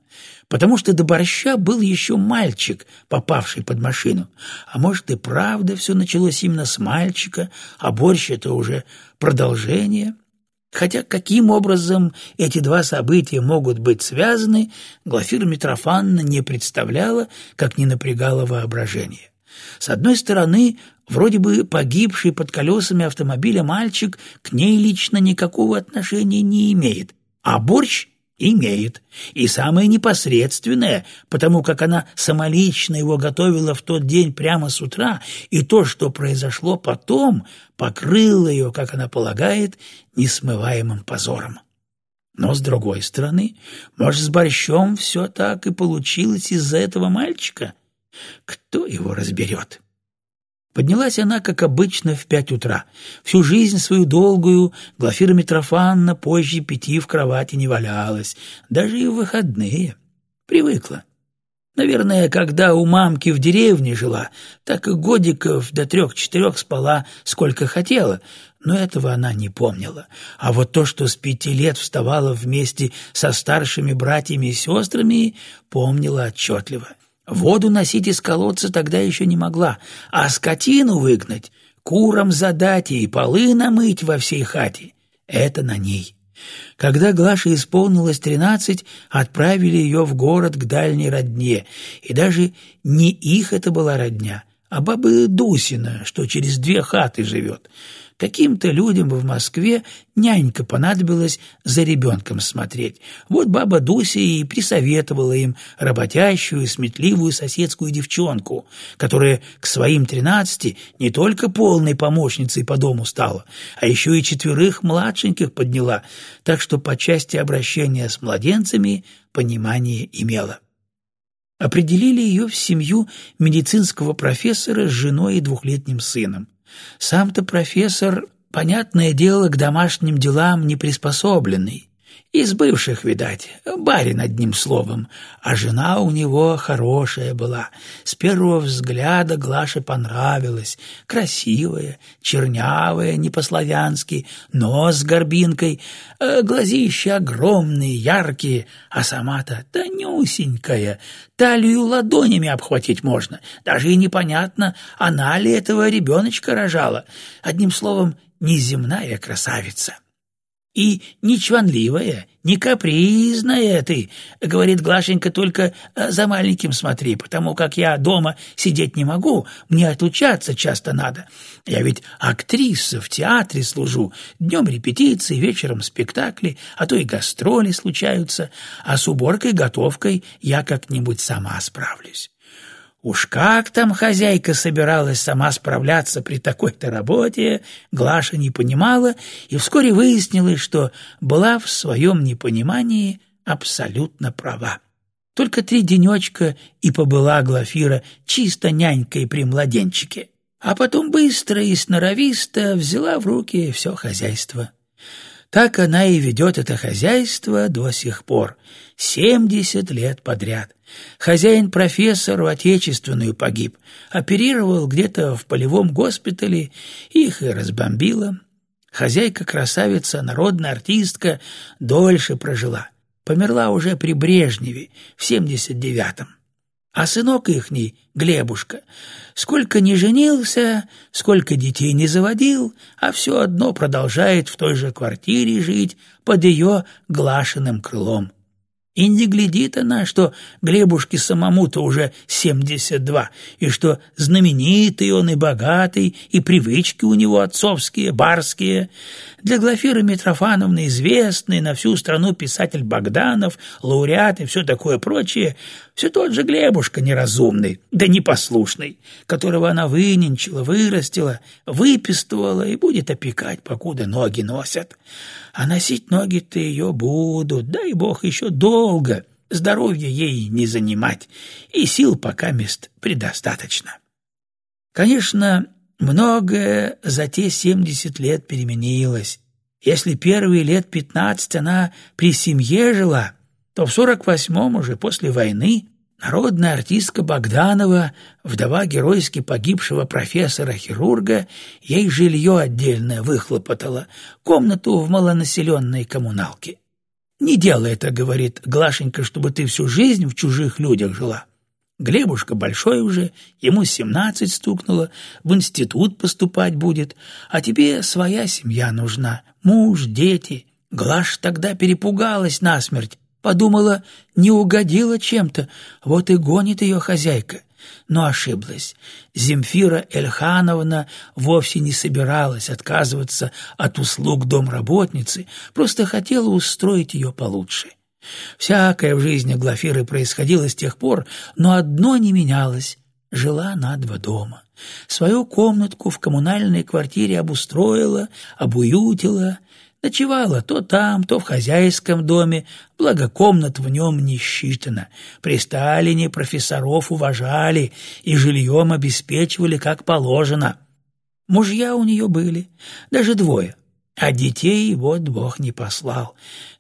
Потому что до борща был еще мальчик, попавший под машину. А может, и правда все началось именно с мальчика, а борщ — это уже продолжение. Хотя каким образом эти два события могут быть связаны, Глафира Митрофановна не представляла, как не напрягала воображение. С одной стороны, вроде бы погибший под колесами автомобиля мальчик к ней лично никакого отношения не имеет, а борщ имеет, и самое непосредственное, потому как она самолично его готовила в тот день прямо с утра, и то, что произошло потом, покрыло ее, как она полагает, несмываемым позором. Но, с другой стороны, может, с борщом все так и получилось из-за этого мальчика? Кто его разберет? Поднялась она, как обычно, в пять утра. Всю жизнь свою долгую Глафира Митрофановна позже пяти в кровати не валялась, даже и в выходные. Привыкла. Наверное, когда у мамки в деревне жила, так и годиков до трех-четырех спала сколько хотела, но этого она не помнила. А вот то, что с пяти лет вставала вместе со старшими братьями и сестрами, помнила отчетливо. Воду носить из колодца тогда еще не могла, а скотину выгнать, курам задать и полы намыть во всей хате — это на ней. Когда Глаше исполнилось тринадцать, отправили ее в город к дальней родне, и даже не их это была родня, а бабы Дусина, что через две хаты живет — Каким-то людям в Москве нянька понадобилась за ребенком смотреть. Вот баба Дуся и присоветовала им работящую, сметливую соседскую девчонку, которая к своим тринадцати не только полной помощницей по дому стала, а еще и четверых младшеньких подняла, так что по части обращения с младенцами понимание имела. Определили ее в семью медицинского профессора с женой и двухлетним сыном. Сам-то профессор, понятное дело, к домашним делам не приспособленный. Из бывших, видать, барин одним словом, а жена у него хорошая была. С первого взгляда Глаше понравилась, красивая, чернявая, не по-славянски, нос с горбинкой, э, глазища огромные, яркие, а сама-то тонюсенькая, талию ладонями обхватить можно, даже и непонятно, она ли этого ребеночка рожала. Одним словом, неземная красавица. И не чванливая, не капризная ты, говорит Глашенька, только э, за маленьким смотри, потому как я дома сидеть не могу, мне отлучаться часто надо. Я ведь актриса в театре служу, днем репетиции, вечером спектакли, а то и гастроли случаются, а с уборкой-готовкой я как-нибудь сама справлюсь. Уж как там хозяйка собиралась сама справляться при такой-то работе, Глаша не понимала, и вскоре выяснилось, что была в своем непонимании абсолютно права. Только три денечка и побыла Глафира чисто нянькой при младенчике, а потом быстро и сноровисто взяла в руки все хозяйство. Так она и ведет это хозяйство до сих пор, семьдесят лет подряд. Хозяин-профессор в отечественную погиб, оперировал где-то в полевом госпитале, их и разбомбило. Хозяйка-красавица, народная артистка, дольше прожила. Померла уже при Брежневе в семьдесят девятом. А сынок ихний, Глебушка, сколько не женился, сколько детей не заводил, а все одно продолжает в той же квартире жить под ее глашенным крылом. И не глядит она, что Глебушке самому-то уже семьдесят два, и что знаменитый он и богатый, и привычки у него отцовские, барские. Для Глафиры Митрофановны известный на всю страну писатель Богданов, лауреат и все такое прочее, все тот же Глебушка неразумный, да непослушный, которого она выненчила, вырастила, выпистывала и будет опекать, покуда ноги носят. А носить ноги-то ее будут, дай бог, еще долго, здоровье ей не занимать, и сил пока мест предостаточно. Конечно, многое за те семьдесят лет переменилось. Если первые лет пятнадцать она при семье жила, то в сорок восьмом уже после войны Народная артистка Богданова, вдова геройски погибшего профессора-хирурга, ей жилье отдельное выхлопотала, комнату в малонаселенной коммуналке. «Не делай это, — говорит Глашенька, — чтобы ты всю жизнь в чужих людях жила. Глебушка большой уже, ему семнадцать стукнуло, в институт поступать будет, а тебе своя семья нужна, муж, дети». Глаш тогда перепугалась насмерть, Подумала, не угодила чем-то, вот и гонит ее хозяйка. Но ошиблась. Земфира Эльхановна вовсе не собиралась отказываться от услуг домработницы, просто хотела устроить ее получше. Всякое в жизни Глафиры происходило с тех пор, но одно не менялось. Жила она два дома. Свою комнатку в коммунальной квартире обустроила, обуютила, Ночевала то там, то в хозяйском доме, благо комнат в нем не считано. При Сталине профессоров уважали и жильем обеспечивали как положено. Мужья у нее были, даже двое, а детей вот Бог не послал.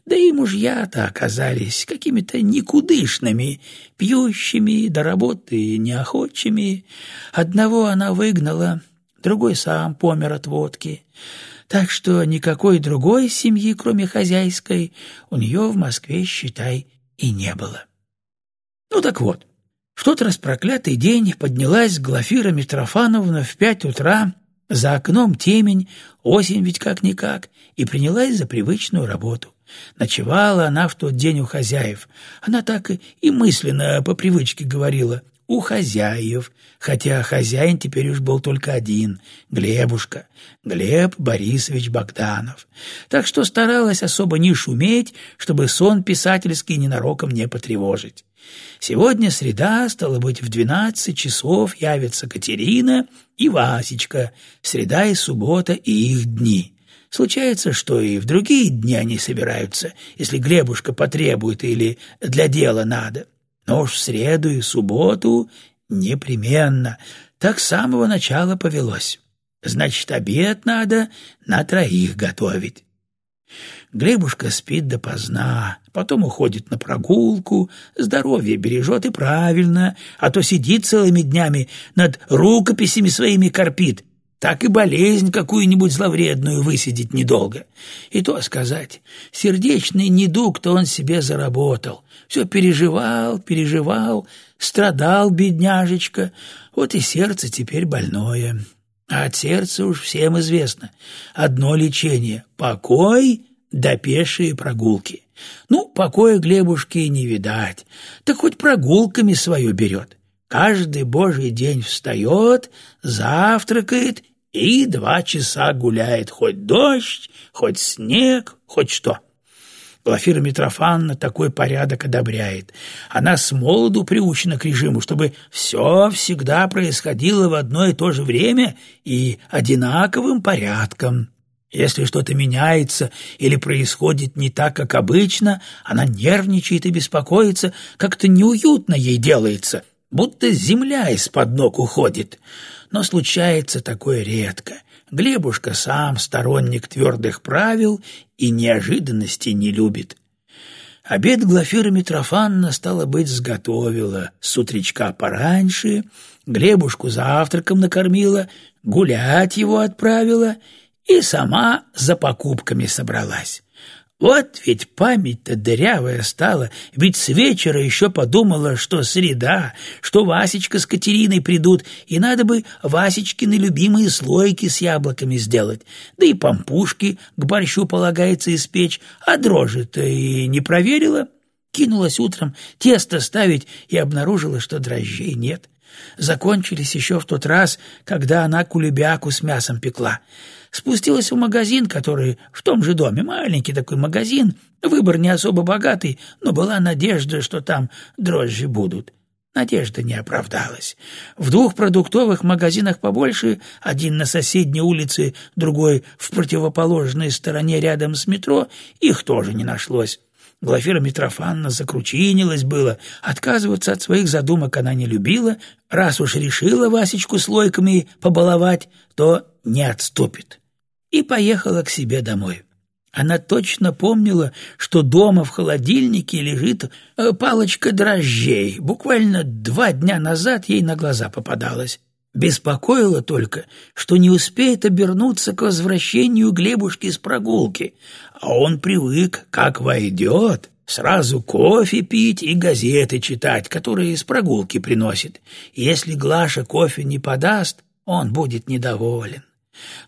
Да и мужья-то оказались какими-то никудышными, пьющими, до работы неохотчими. Одного она выгнала, другой сам помер от водки так что никакой другой семьи, кроме хозяйской, у нее в Москве, считай, и не было. Ну так вот, в тот распроклятый день поднялась Глафира Митрофановна в пять утра, за окном темень, осень ведь как-никак, и принялась за привычную работу. Ночевала она в тот день у хозяев. Она так и мысленно по привычке говорила у хозяев, хотя хозяин теперь уж был только один — Глебушка, Глеб Борисович Богданов. Так что старалась особо не шуметь, чтобы сон писательский ненароком не потревожить. Сегодня среда, стало быть, в двенадцать часов явятся Катерина и Васечка, среда и суббота и их дни. Случается, что и в другие дни они собираются, если Глебушка потребует или для дела надо но уж в среду и субботу непременно. Так с самого начала повелось. Значит, обед надо на троих готовить. Глебушка спит допоздна, потом уходит на прогулку, здоровье бережет и правильно, а то сидит целыми днями над рукописями своими корпит, так и болезнь какую-нибудь зловредную высидеть недолго. И то сказать, сердечный недуг-то он себе заработал. Все переживал, переживал, страдал, бедняжечка. Вот и сердце теперь больное. А от сердца уж всем известно. Одно лечение — покой да пешие прогулки. Ну, покоя Глебушке не видать, так хоть прогулками свою берет. Каждый божий день встает, завтракает и два часа гуляет хоть дождь, хоть снег, хоть что. Глафира Митрофановна такой порядок одобряет. Она с молоду приучена к режиму, чтобы все всегда происходило в одно и то же время и одинаковым порядком. Если что-то меняется или происходит не так, как обычно, она нервничает и беспокоится, как-то неуютно ей делается, будто земля из-под ног уходит но случается такое редко. Глебушка сам сторонник твердых правил и неожиданности не любит. Обед Глафира Митрофанна, стало быть, сготовила, с утречка пораньше, Глебушку завтраком накормила, гулять его отправила и сама за покупками собралась. Вот ведь память-то дырявая стала, ведь с вечера еще подумала, что среда, что Васечка с Катериной придут, и надо бы Васечкины любимые слойки с яблоками сделать, да и пампушки к борщу полагается испечь, а дрожжи-то и не проверила. Кинулась утром тесто ставить и обнаружила, что дрожжей нет. Закончились еще в тот раз, когда она кулебяку с мясом пекла. Спустилась в магазин, который в том же доме, маленький такой магазин, выбор не особо богатый, но была надежда, что там дрожжи будут. Надежда не оправдалась. В двух продуктовых магазинах побольше, один на соседней улице, другой в противоположной стороне рядом с метро, их тоже не нашлось. Глафира Митрофановна закручинилась было, отказываться от своих задумок она не любила, раз уж решила Васечку слойками побаловать, то не отступит. И поехала к себе домой. Она точно помнила, что дома в холодильнике лежит э, палочка дрожжей. Буквально два дня назад ей на глаза попадалась. Беспокоило только, что не успеет обернуться к возвращению Глебушки с прогулки, а он привык, как войдет, сразу кофе пить и газеты читать, которые с прогулки приносит. Если Глаша кофе не подаст, он будет недоволен.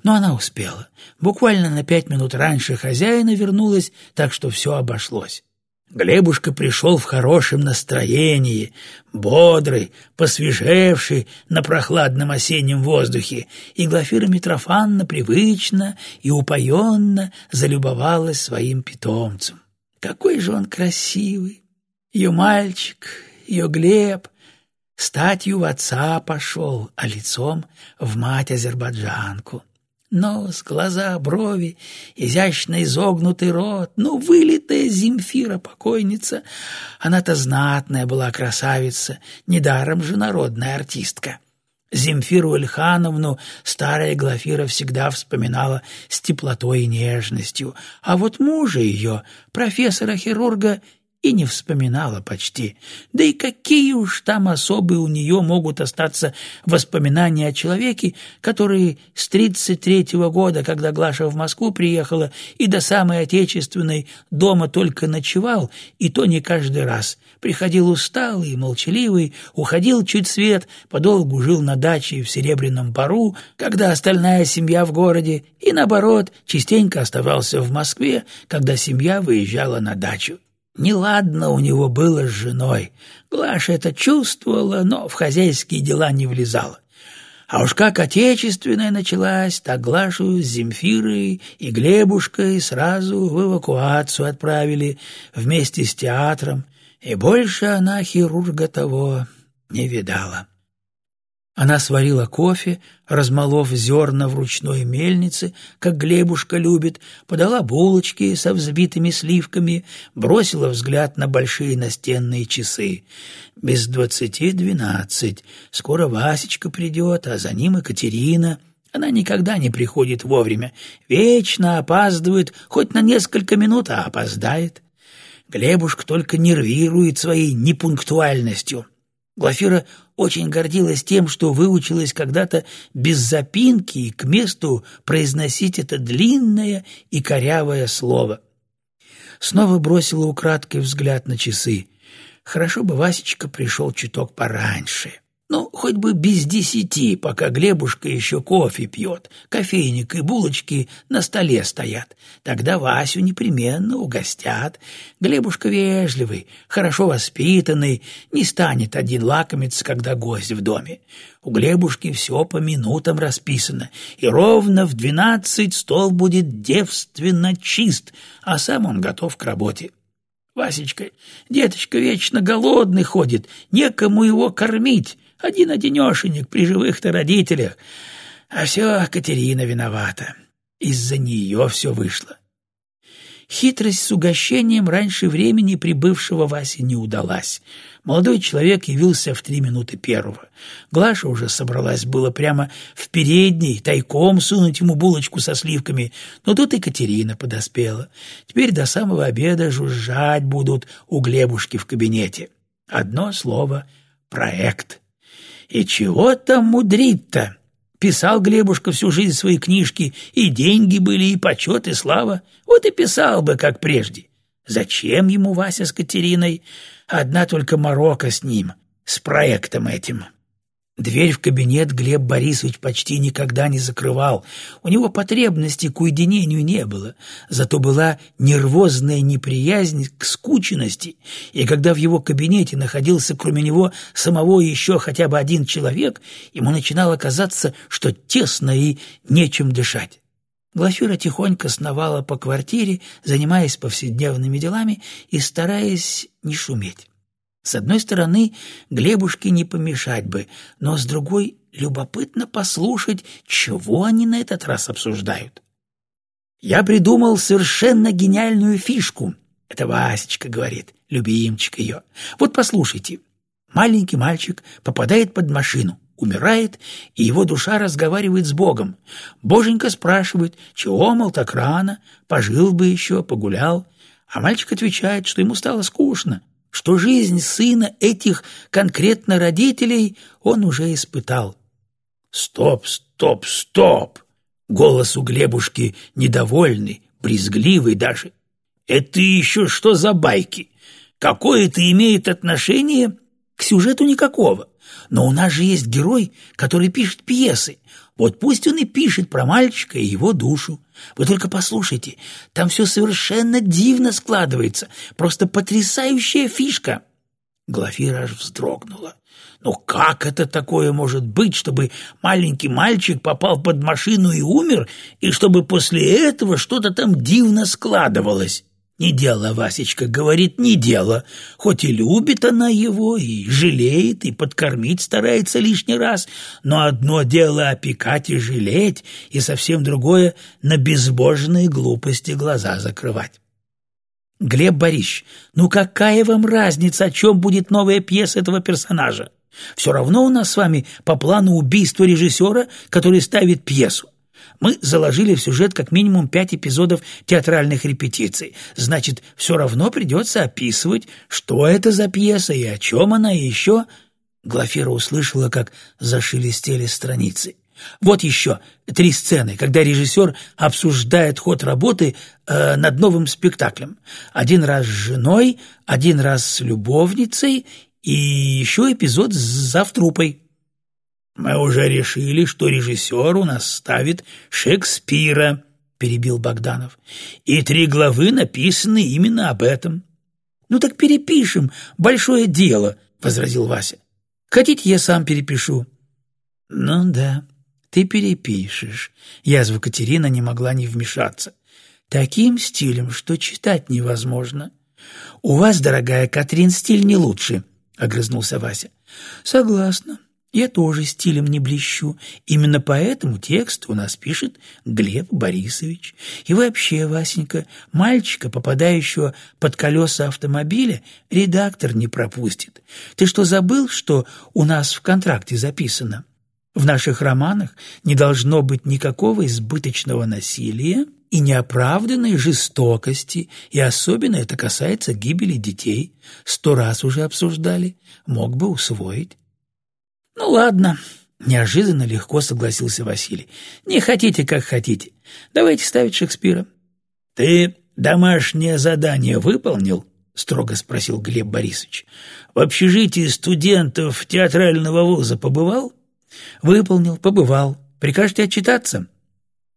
Но она успела. Буквально на пять минут раньше хозяина вернулась, так что все обошлось. Глебушка пришел в хорошем настроении, бодрый, посвежевший на прохладном осеннем воздухе, и Глафира Митрофанна привычно и упоенно залюбовалась своим питомцем. Какой же он красивый! Ее мальчик, ее Глеб, статью в отца пошел, а лицом в мать-азербайджанку. Нос, глаза, брови, изящно изогнутый рот, ну, вылитая Земфира покойница. Она-то знатная была красавица, недаром же народная артистка. Земфиру Ильхановну старая Глафира всегда вспоминала с теплотой и нежностью, а вот мужа ее, профессора-хирурга, и не вспоминала почти. Да и какие уж там особые у нее могут остаться воспоминания о человеке, который с тридцать третьего года, когда Глаша в Москву приехала, и до самой отечественной дома только ночевал, и то не каждый раз. Приходил усталый молчаливый, уходил чуть свет, подолгу жил на даче в Серебряном пару, когда остальная семья в городе, и, наоборот, частенько оставался в Москве, когда семья выезжала на дачу. Неладно у него было с женой. Глаша это чувствовала, но в хозяйские дела не влезала. А уж как отечественная началась, так Глашу с Земфирой и Глебушкой сразу в эвакуацию отправили вместе с театром, и больше она хирурга того не видала. Она сварила кофе, размолов зерна в ручной мельнице, как Глебушка любит, подала булочки со взбитыми сливками, бросила взгляд на большие настенные часы. Без двадцати двенадцать. Скоро Васечка придет, а за ним Екатерина. Она никогда не приходит вовремя, вечно опаздывает, хоть на несколько минут, а опоздает. Глебушка только нервирует своей непунктуальностью. Глафира очень гордилась тем, что выучилась когда-то без запинки и к месту произносить это длинное и корявое слово. Снова бросила украдкой взгляд на часы. Хорошо бы Васечка пришел чуток пораньше. Ну, хоть бы без десяти, пока Глебушка еще кофе пьет, кофейник и булочки на столе стоят. Тогда Васю непременно угостят. Глебушка вежливый, хорошо воспитанный, не станет один лакомиться, когда гость в доме. У Глебушки все по минутам расписано, и ровно в двенадцать стол будет девственно чист, а сам он готов к работе. Васечка, деточка вечно голодный ходит, некому его кормить, один-одинешенек при живых-то родителях. А все Катерина виновата. Из-за нее все вышло. Хитрость с угощением раньше времени прибывшего Васе не удалась. Молодой человек явился в три минуты первого. Глаша уже собралась было прямо в передней, тайком сунуть ему булочку со сливками, но тут Екатерина подоспела. Теперь до самого обеда жужжать будут у Глебушки в кабинете. Одно слово — проект. И чего там мудрить-то? Писал Глебушка всю жизнь свои книжки, и деньги были, и почет, и слава. Вот и писал бы, как прежде. Зачем ему Вася с Катериной? Одна только морока с ним, с проектом этим. Дверь в кабинет Глеб Борисович почти никогда не закрывал. У него потребности к уединению не было, зато была нервозная неприязнь к скученности, и когда в его кабинете находился кроме него самого еще хотя бы один человек, ему начинало казаться, что тесно и нечем дышать. Глафира тихонько сновала по квартире, занимаясь повседневными делами и стараясь не шуметь. С одной стороны, Глебушке не помешать бы, но с другой любопытно послушать, чего они на этот раз обсуждают. Я придумал совершенно гениальную фишку. Это Васечка говорит, любимчик ее. Вот послушайте. Маленький мальчик попадает под машину, умирает, и его душа разговаривает с Богом. Боженька спрашивает, чего, мол, так рано, пожил бы еще, погулял. А мальчик отвечает, что ему стало скучно, что жизнь сына этих конкретно родителей он уже испытал. «Стоп, стоп, стоп!» Голос у Глебушки недовольный, брезгливый даже. «Это еще что за байки? Какое это имеет отношение к сюжету никакого? Но у нас же есть герой, который пишет пьесы. Вот пусть он и пишет про мальчика и его душу. Вы только послушайте, там все совершенно дивно складывается, просто потрясающая фишка». Глафира аж вздрогнула. «Ну как это такое может быть, чтобы маленький мальчик попал под машину и умер, и чтобы после этого что-то там дивно складывалось?» «Не дело, Васечка, — говорит, — не дело. Хоть и любит она его, и жалеет, и подкормить старается лишний раз, но одно дело опекать и жалеть, и совсем другое — на безбожные глупости глаза закрывать». «Глеб Борисович, ну какая вам разница, о чем будет новая пьеса этого персонажа? Все равно у нас с вами по плану убийства режиссера, который ставит пьесу. Мы заложили в сюжет как минимум пять эпизодов театральных репетиций. Значит, все равно придется описывать, что это за пьеса и о чем она, и еще...» Глафира услышала, как зашелестели страницы. Вот еще три сцены, когда режиссер обсуждает ход работы э, над новым спектаклем. Один раз с женой, один раз с любовницей и еще эпизод с завтрупой. «Мы уже решили, что режиссер у нас ставит Шекспира», — перебил Богданов. «И три главы написаны именно об этом». «Ну так перепишем, большое дело», — возразил Вася. «Хотите, я сам перепишу?» «Ну да, ты перепишешь». Язва Катерина не могла не вмешаться. «Таким стилем, что читать невозможно». «У вас, дорогая Катрин, стиль не лучше», — огрызнулся Вася. «Согласна. Я тоже стилем не блещу. Именно поэтому текст у нас пишет Глеб Борисович. И вообще, Васенька, мальчика, попадающего под колеса автомобиля, редактор не пропустит. Ты что, забыл, что у нас в контракте записано? В наших романах не должно быть никакого избыточного насилия и неоправданной жестокости, и особенно это касается гибели детей. Сто раз уже обсуждали, мог бы усвоить. «Ну ладно», — неожиданно легко согласился Василий. «Не хотите, как хотите. Давайте ставить Шекспира». «Ты домашнее задание выполнил?» — строго спросил Глеб Борисович. «В общежитии студентов театрального вуза побывал?» «Выполнил, побывал. Прикажете отчитаться?»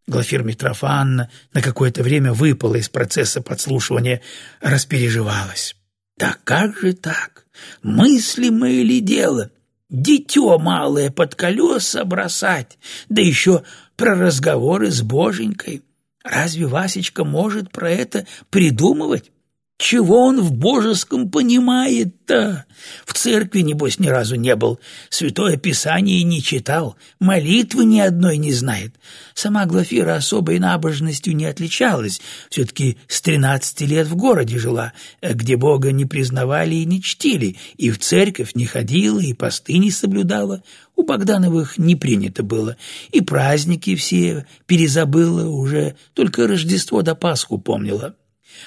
Глафира Митрофановна на какое-то время выпала из процесса подслушивания, распереживалась. «Да как же так? Мыслимое ли дело? Дитё малое под колеса бросать, да еще про разговоры с боженькой. Разве Васечка может про это придумывать? Чего он в божеском понимает-то? В церкви, небось, ни разу не был, Святое Писание не читал, молитвы ни одной не знает. Сама Глафира особой набожностью не отличалась, все-таки с тринадцати лет в городе жила, где Бога не признавали и не чтили, и в церковь не ходила, и посты не соблюдала. У Богдановых не принято было, и праздники все перезабыла уже, только Рождество да Пасху помнила.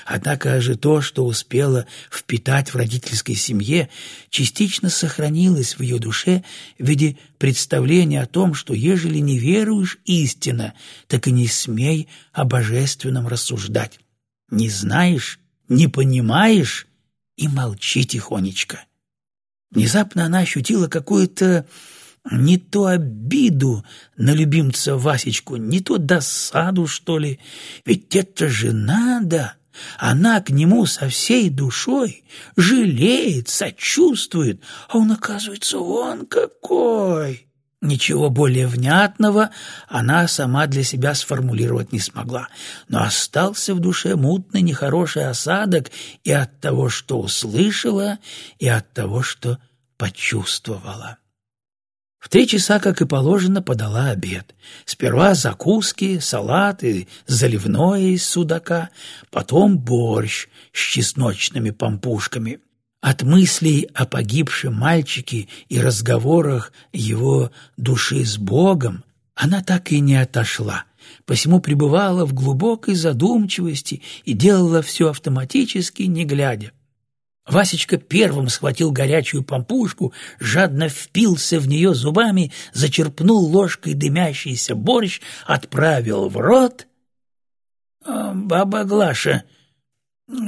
Однако же то, что успела впитать в родительской семье, частично сохранилось в ее душе в виде представления о том, что ежели не веруешь истинно, так и не смей о божественном рассуждать. Не знаешь, не понимаешь и молчи тихонечко. Внезапно она ощутила какую-то не то обиду на любимца Васечку, не то досаду, что ли. Ведь это же надо она к нему со всей душой жалеет, сочувствует, а он, оказывается, он какой! Ничего более внятного она сама для себя сформулировать не смогла, но остался в душе мутный нехороший осадок и от того, что услышала, и от того, что почувствовала. В три часа, как и положено, подала обед. Сперва закуски, салат и заливное из судака, потом борщ с чесночными помпушками. От мыслей о погибшем мальчике и разговорах его души с Богом она так и не отошла, посему пребывала в глубокой задумчивости и делала все автоматически, не глядя. Васечка первым схватил горячую помпушку, жадно впился в нее зубами, зачерпнул ложкой дымящийся борщ, отправил в рот. «А, «Баба Глаша,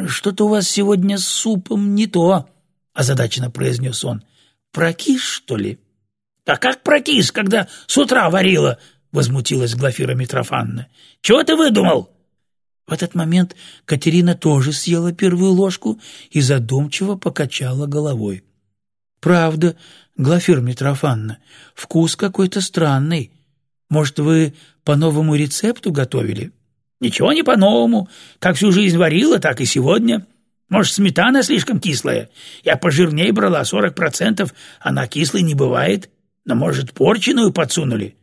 что-то у вас сегодня с супом не то», — озадаченно произнес он. «Прокис, что ли?» «А как прокис, когда с утра варила?» — возмутилась Глафира Митрофановна. «Чего ты выдумал?» В этот момент Катерина тоже съела первую ложку и задумчиво покачала головой. «Правда, Глафира Митрофановна, вкус какой-то странный. Может, вы по новому рецепту готовили?» «Ничего не по-новому. Как всю жизнь варила, так и сегодня. Может, сметана слишком кислая? Я пожирнее брала, сорок процентов, она кислой не бывает. Но, может, порченую подсунули?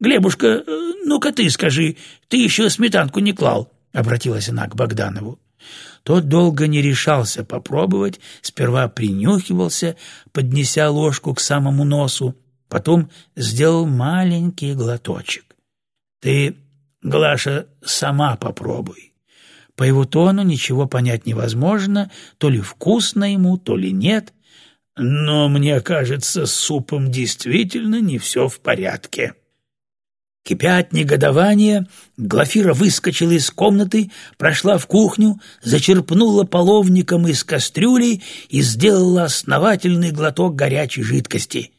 Глебушка, э, ну-ка ты скажи, ты еще сметанку не клал?» — обратилась она к Богданову. Тот долго не решался попробовать, сперва принюхивался, поднеся ложку к самому носу, потом сделал маленький глоточек. «Ты, Глаша, сама попробуй». По его тону ничего понять невозможно, то ли вкусно ему, то ли нет. Но, мне кажется, с супом действительно не все в порядке. Кипя от негодования, Глафира выскочила из комнаты, прошла в кухню, зачерпнула половником из кастрюли и сделала основательный глоток горячей жидкости.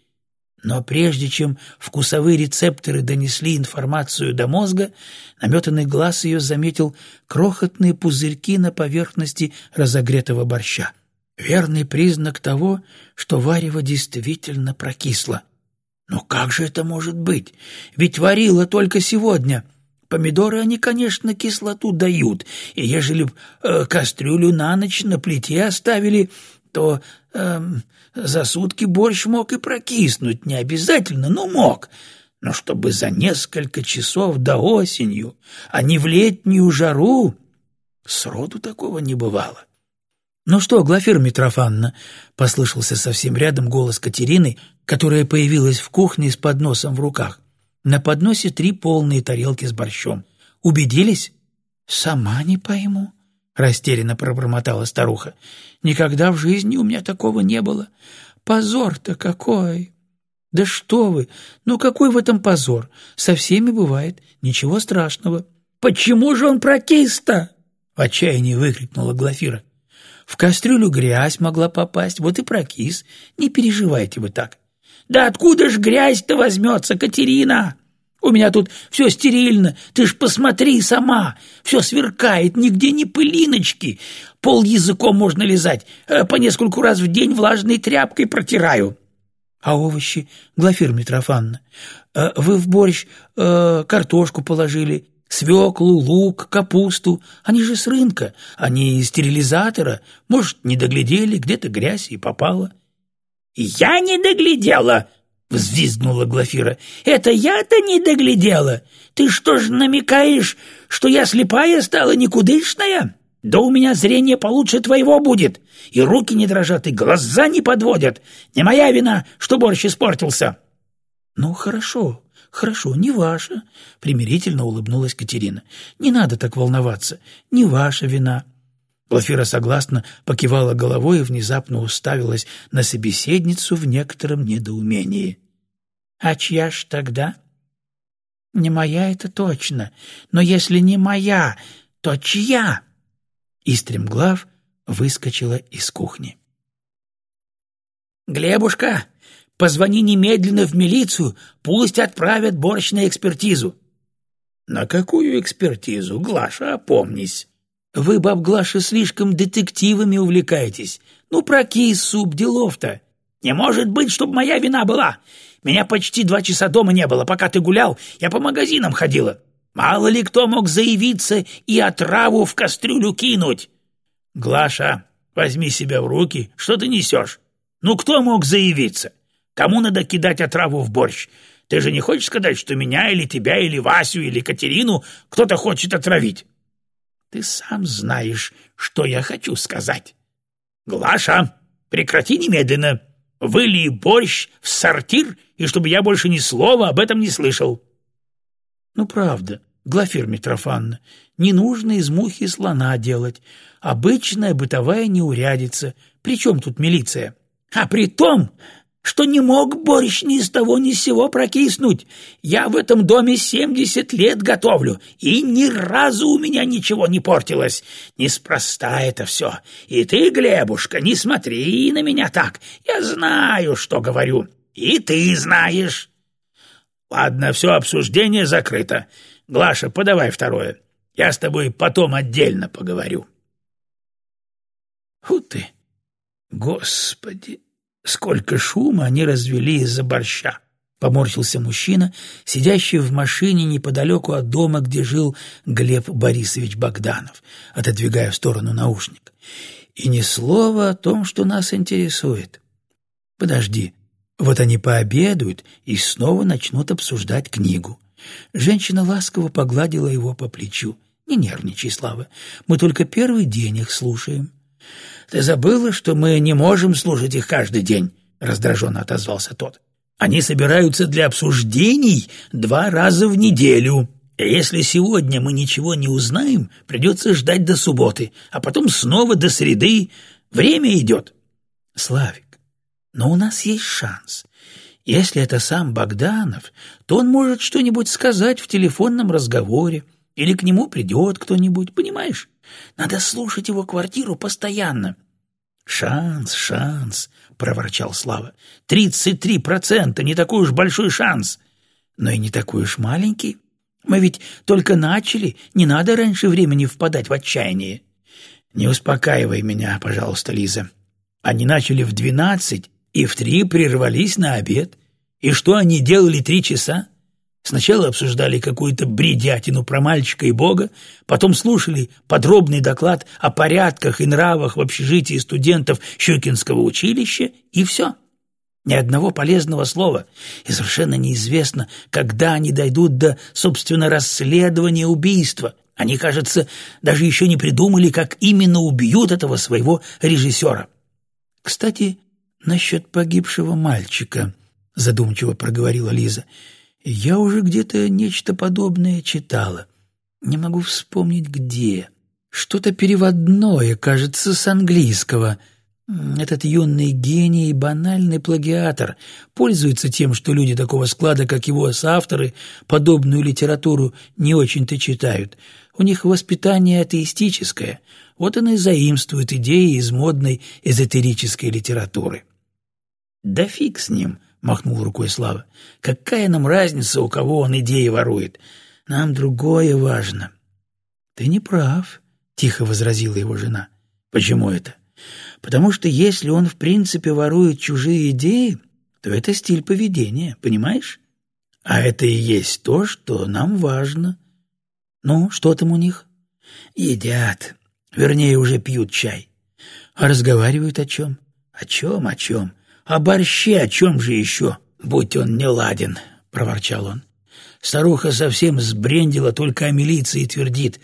Но прежде чем вкусовые рецепторы донесли информацию до мозга, наметанный глаз ее заметил крохотные пузырьки на поверхности разогретого борща. Верный признак того, что варево действительно прокисло. Но как же это может быть? Ведь варила только сегодня. Помидоры они, конечно, кислоту дают, и ежели б э, кастрюлю на ночь на плите оставили, то э, за сутки борщ мог и прокиснуть, не обязательно, но мог. Но чтобы за несколько часов до осенью, а не в летнюю жару, сроду такого не бывало. «Ну что, Глафира Митрофановна?» — послышался совсем рядом голос Катерины, которая появилась в кухне с подносом в руках. На подносе три полные тарелки с борщом. «Убедились?» «Сама не пойму», — растерянно пробормотала старуха. «Никогда в жизни у меня такого не было. Позор-то какой!» «Да что вы! Ну какой в этом позор? Со всеми бывает. Ничего страшного». «Почему же он прокис-то?» — в отчаянии выкрикнула Глафира. В кастрюлю грязь могла попасть, вот и прокис. Не переживайте вы так. Да откуда ж грязь-то возьмется, Катерина? У меня тут все стерильно, ты ж посмотри сама. Все сверкает, нигде ни пылиночки. Пол языком можно лизать, э, по нескольку раз в день влажной тряпкой протираю. А овощи, Глафира Митрофановна, э, вы в борщ э, картошку положили, Свеклу, лук, капусту. Они же с рынка, они из стерилизатора. Может, не доглядели, где-то грязь и попала. «Я не доглядела!» — взвизгнула Глафира. «Это я-то не доглядела! Ты что ж намекаешь, что я слепая стала никудышная? Да у меня зрение получше твоего будет, и руки не дрожат, и глаза не подводят. Не моя вина, что борщ испортился!» «Ну, хорошо, «Хорошо, не ваша», — примирительно улыбнулась Катерина. «Не надо так волноваться. Не ваша вина». Глафира согласно покивала головой и внезапно уставилась на собеседницу в некотором недоумении. «А чья ж тогда?» «Не моя это точно, но если не моя, то чья?» И стремглав выскочила из кухни. «Глебушка, Позвони немедленно в милицию, пусть отправят борщ на экспертизу». «На какую экспертизу, Глаша, опомнись?» «Вы, баб Глаша, слишком детективами увлекаетесь. Ну, прокис, суп, делов-то». «Не может быть, чтобы моя вина была. Меня почти два часа дома не было. Пока ты гулял, я по магазинам ходила. Мало ли кто мог заявиться и отраву в кастрюлю кинуть». «Глаша, возьми себя в руки. Что ты несешь? Ну, кто мог заявиться?
Кому надо кидать отраву в борщ? Ты же не хочешь сказать, что меня или тебя, или Васю, или Катерину кто-то хочет отравить? Ты сам знаешь, что я хочу сказать. Глаша, прекрати немедленно. Вылей борщ в сортир, и чтобы я больше ни слова об этом не слышал.
Ну, правда, Глафир Митрофановна, не нужно из мухи слона делать. Обычная бытовая неурядица. Причем тут милиция?
А при том, что не мог борщ ни с того ни с сего прокиснуть. Я в этом доме семьдесят лет готовлю, и ни разу у меня ничего не портилось. Неспроста это все. И ты, Глебушка, не смотри на меня так. Я знаю, что говорю. И ты знаешь. Ладно, все обсуждение закрыто. Глаша, подавай второе. Я с тобой потом отдельно поговорю.
Фу ты! Господи! Сколько шума они развели из-за борща! Поморщился мужчина, сидящий в машине неподалеку от дома, где жил Глеб Борисович Богданов, отодвигая в сторону наушник. И ни слова о том, что нас интересует. Подожди, вот они пообедают и снова начнут обсуждать книгу. Женщина ласково погладила его по плечу. «Не нервничай, Слава, мы только первый день их слушаем». «Ты забыла, что мы не можем слушать их каждый день?» — раздраженно отозвался тот. «Они собираются для обсуждений два раза в неделю. И если сегодня мы ничего не узнаем, придется ждать до субботы, а потом снова до среды. Время идет». «Славик, но у нас есть шанс. Если это сам Богданов, то он может что-нибудь сказать в телефонном разговоре, или к нему придет кто-нибудь, понимаешь? Надо слушать его квартиру постоянно. «Шанс, шанс», — проворчал Слава. «Тридцать три процента, не такой уж большой шанс, но и не такой уж маленький. Мы ведь только начали, не надо раньше времени впадать в отчаяние». «Не успокаивай меня, пожалуйста, Лиза. Они начали в двенадцать и в три прервались на обед. И что они делали три часа? Сначала обсуждали какую-то бредятину про мальчика и бога, потом слушали подробный доклад о порядках и нравах в общежитии студентов Щекинского училища, и все. Ни одного полезного слова, и совершенно неизвестно, когда они дойдут до, собственно, расследования убийства. Они, кажется, даже еще не придумали, как именно убьют этого своего режиссера. Кстати, насчет погибшего мальчика, задумчиво проговорила Лиза — я уже где-то нечто подобное читала. Не могу вспомнить где. Что-то переводное, кажется, с английского. Этот юный гений и банальный плагиатор пользуется тем, что люди такого склада, как его соавторы, подобную литературу не очень-то читают. У них воспитание атеистическое, вот он и заимствует идеи из модной эзотерической литературы. «Да фиг с ним!» — махнул рукой Слава. «Какая нам разница, у кого он идеи ворует? Нам другое важно». «Ты не прав», — тихо возразила его жена. «Почему это?» «Потому что если он в принципе ворует чужие идеи, то это стиль поведения, понимаешь? А это и есть то, что нам важно. Ну, что там у них?» «Едят. Вернее, уже пьют чай. А разговаривают о чем? О чем, о чем? «О борще о чем же еще, будь он не ладен», — проворчал он. Старуха совсем сбрендила, только о милиции твердит.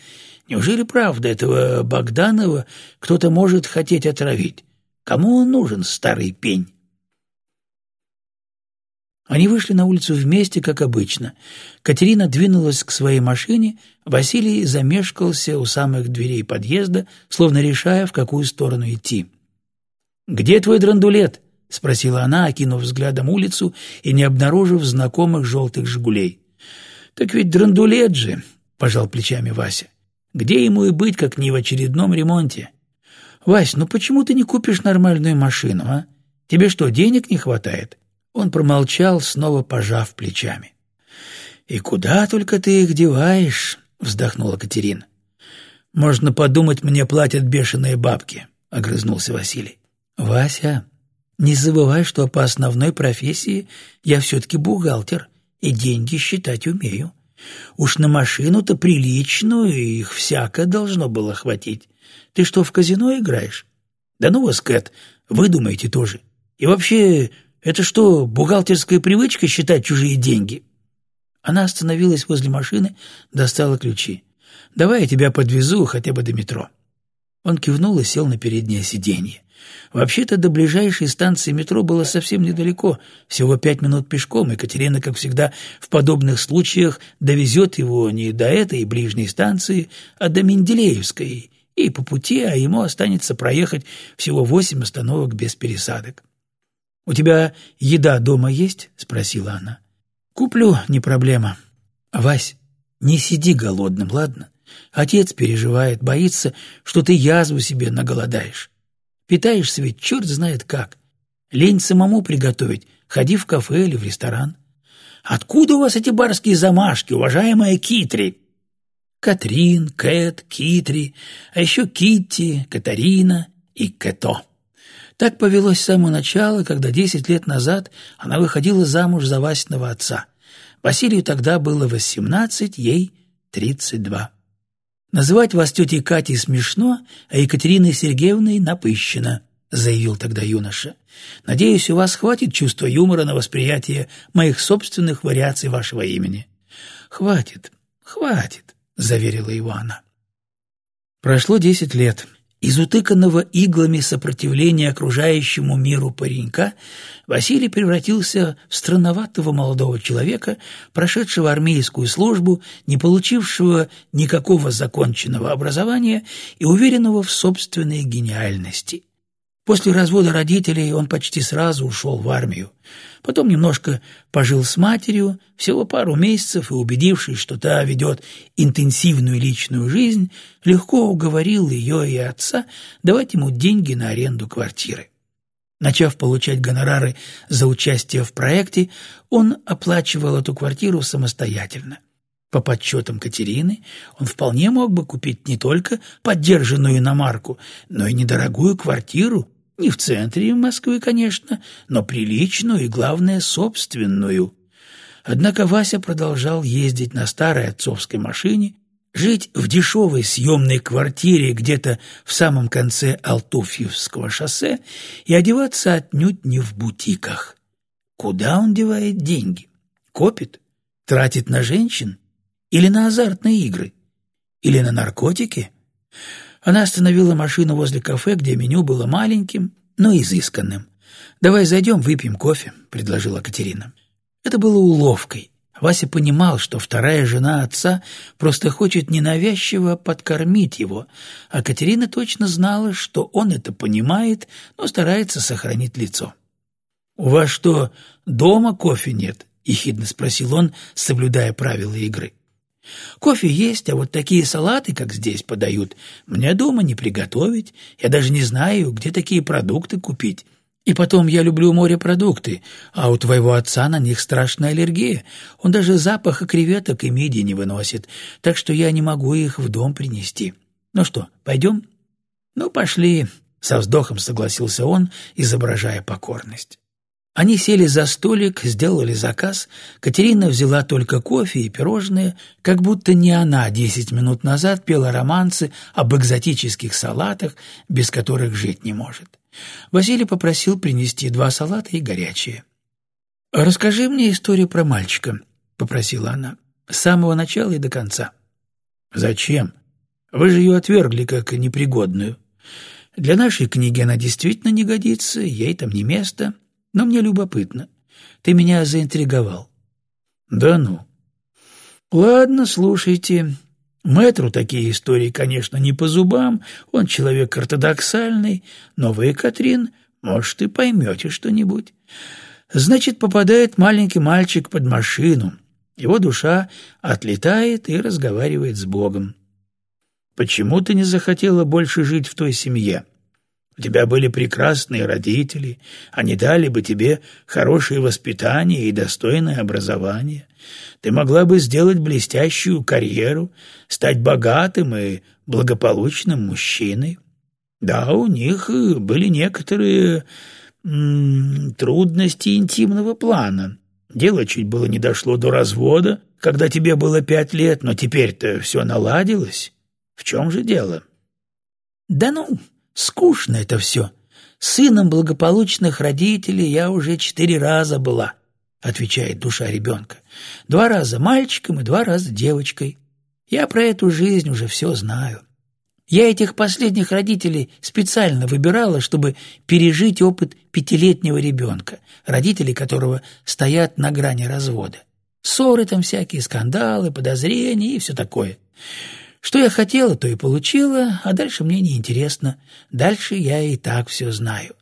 Неужели правда этого Богданова кто-то может хотеть отравить? Кому он нужен, старый пень? Они вышли на улицу вместе, как обычно. Катерина двинулась к своей машине, Василий замешкался у самых дверей подъезда, словно решая, в какую сторону идти. «Где твой драндулет?» — спросила она, окинув взглядом улицу и не обнаружив знакомых желтых «Жигулей». «Так ведь драндулет же», — пожал плечами Вася. «Где ему и быть, как не в очередном ремонте?» «Вась, ну почему ты не купишь нормальную машину, а? Тебе что, денег не хватает?» Он промолчал, снова пожав плечами. «И куда только ты их деваешь?» — вздохнула Катерина. «Можно подумать, мне платят бешеные бабки», — огрызнулся Василий. «Вася, не забывай, что по основной профессии я все-таки бухгалтер, и деньги считать умею. Уж на машину-то приличную их всяко должно было хватить. Ты что, в казино играешь? Да ну вас, Кэт, вы думаете тоже. И вообще, Это что, бухгалтерская привычка считать чужие деньги?» Она остановилась возле машины, достала ключи. «Давай я тебя подвезу хотя бы до метро». Он кивнул и сел на переднее сиденье. Вообще-то до ближайшей станции метро было совсем недалеко, всего пять минут пешком, и Катерина, как всегда, в подобных случаях довезет его не до этой ближней станции, а до Менделеевской, и по пути, а ему останется проехать всего восемь остановок без пересадок. «У тебя еда дома есть?» — спросила она. «Куплю, не проблема. Вась, не сиди голодным, ладно? Отец переживает, боится, что ты язву себе наголодаешь. Питаешься ведь черт знает как. Лень самому приготовить, ходи в кафе или в ресторан. Откуда у вас эти барские замашки, уважаемая Китри? Катрин, Кэт, Китри, а еще Китти, Катарина и Кэто. Так повелось с самого начала, когда десять лет назад она выходила замуж за Васиного отца. Василию тогда было восемнадцать, ей тридцать два. «Называть вас тетей Катей смешно, а Екатериной Сергеевной напыщено», — заявил тогда юноша. «Надеюсь, у вас хватит чувства юмора на восприятие моих собственных вариаций вашего имени». «Хватит, хватит», — заверила его она. Прошло десять лет. Из утыканного иглами сопротивления окружающему миру паренька Василий превратился в странноватого молодого человека, прошедшего армейскую службу, не получившего никакого законченного образования и уверенного в собственной гениальности. После развода родителей он почти сразу ушел в армию. Потом немножко пожил с матерью, всего пару месяцев, и, убедившись, что та ведет интенсивную личную жизнь, легко уговорил ее и отца давать ему деньги на аренду квартиры. Начав получать гонорары за участие в проекте, он оплачивал эту квартиру самостоятельно. По подсчетам Катерины, он вполне мог бы купить не только поддержанную иномарку, но и недорогую квартиру не в центре Москвы, конечно, но приличную и, главное, собственную. Однако Вася продолжал ездить на старой отцовской машине, жить в дешевой съемной квартире где-то в самом конце Алтуфьевского шоссе и одеваться отнюдь не в бутиках. Куда он девает деньги? Копит? Тратит на женщин? Или на азартные игры? Или на наркотики? Она остановила машину возле кафе, где меню было маленьким, но изысканным. «Давай зайдем, выпьем кофе», — предложила Катерина. Это было уловкой. Вася понимал, что вторая жена отца просто хочет ненавязчиво подкормить его, а Катерина точно знала, что он это понимает, но старается сохранить лицо. «У вас что, дома кофе нет?» — ехидно спросил он, соблюдая правила игры. Кофе есть, а вот такие салаты, как здесь подают, мне дома не приготовить. Я даже не знаю, где такие продукты купить. И потом я люблю морепродукты, а у твоего отца на них страшная аллергия. Он даже запаха креветок и мидий не выносит, так что я не могу их в дом принести. Ну что, пойдем? Ну, пошли, — со вздохом согласился он, изображая покорность. Они сели за столик, сделали заказ. Катерина взяла только кофе и пирожные, как будто не она десять минут назад пела романсы об экзотических салатах, без которых жить не может. Василий попросил принести два салата и горячие. «Расскажи мне историю про мальчика», — попросила она, — «с самого начала и до конца». «Зачем? Вы же ее отвергли как непригодную. Для нашей книги она действительно не годится, ей там не место» но мне любопытно. Ты меня заинтриговал». «Да ну». «Ладно, слушайте. Мэтру такие истории, конечно, не по зубам, он человек ортодоксальный, но вы, Катрин, может, и поймете что-нибудь. Значит, попадает маленький мальчик под машину, его душа отлетает и разговаривает с Богом. Почему ты не захотела больше жить в той семье?» У тебя были прекрасные родители, они дали бы тебе хорошее воспитание и достойное образование. Ты могла бы сделать блестящую карьеру, стать богатым и благополучным мужчиной. Да, у них были некоторые трудности интимного плана. Дело чуть было не дошло до развода, когда тебе было пять лет, но теперь-то все наладилось. В чем же дело? — Да ну, «Скучно это все», —
Сыном благополучных родителей я уже четыре раза была, отвечает душа ребенка. Два раза мальчиком и два раза девочкой. Я про эту жизнь уже все знаю. Я этих последних родителей специально выбирала, чтобы пережить опыт пятилетнего ребенка, родители которого стоят на грани развода. Ссоры там всякие, скандалы, подозрения и все такое. Что я хотела, то и получила, а дальше мне не интересно. Дальше я и так все знаю.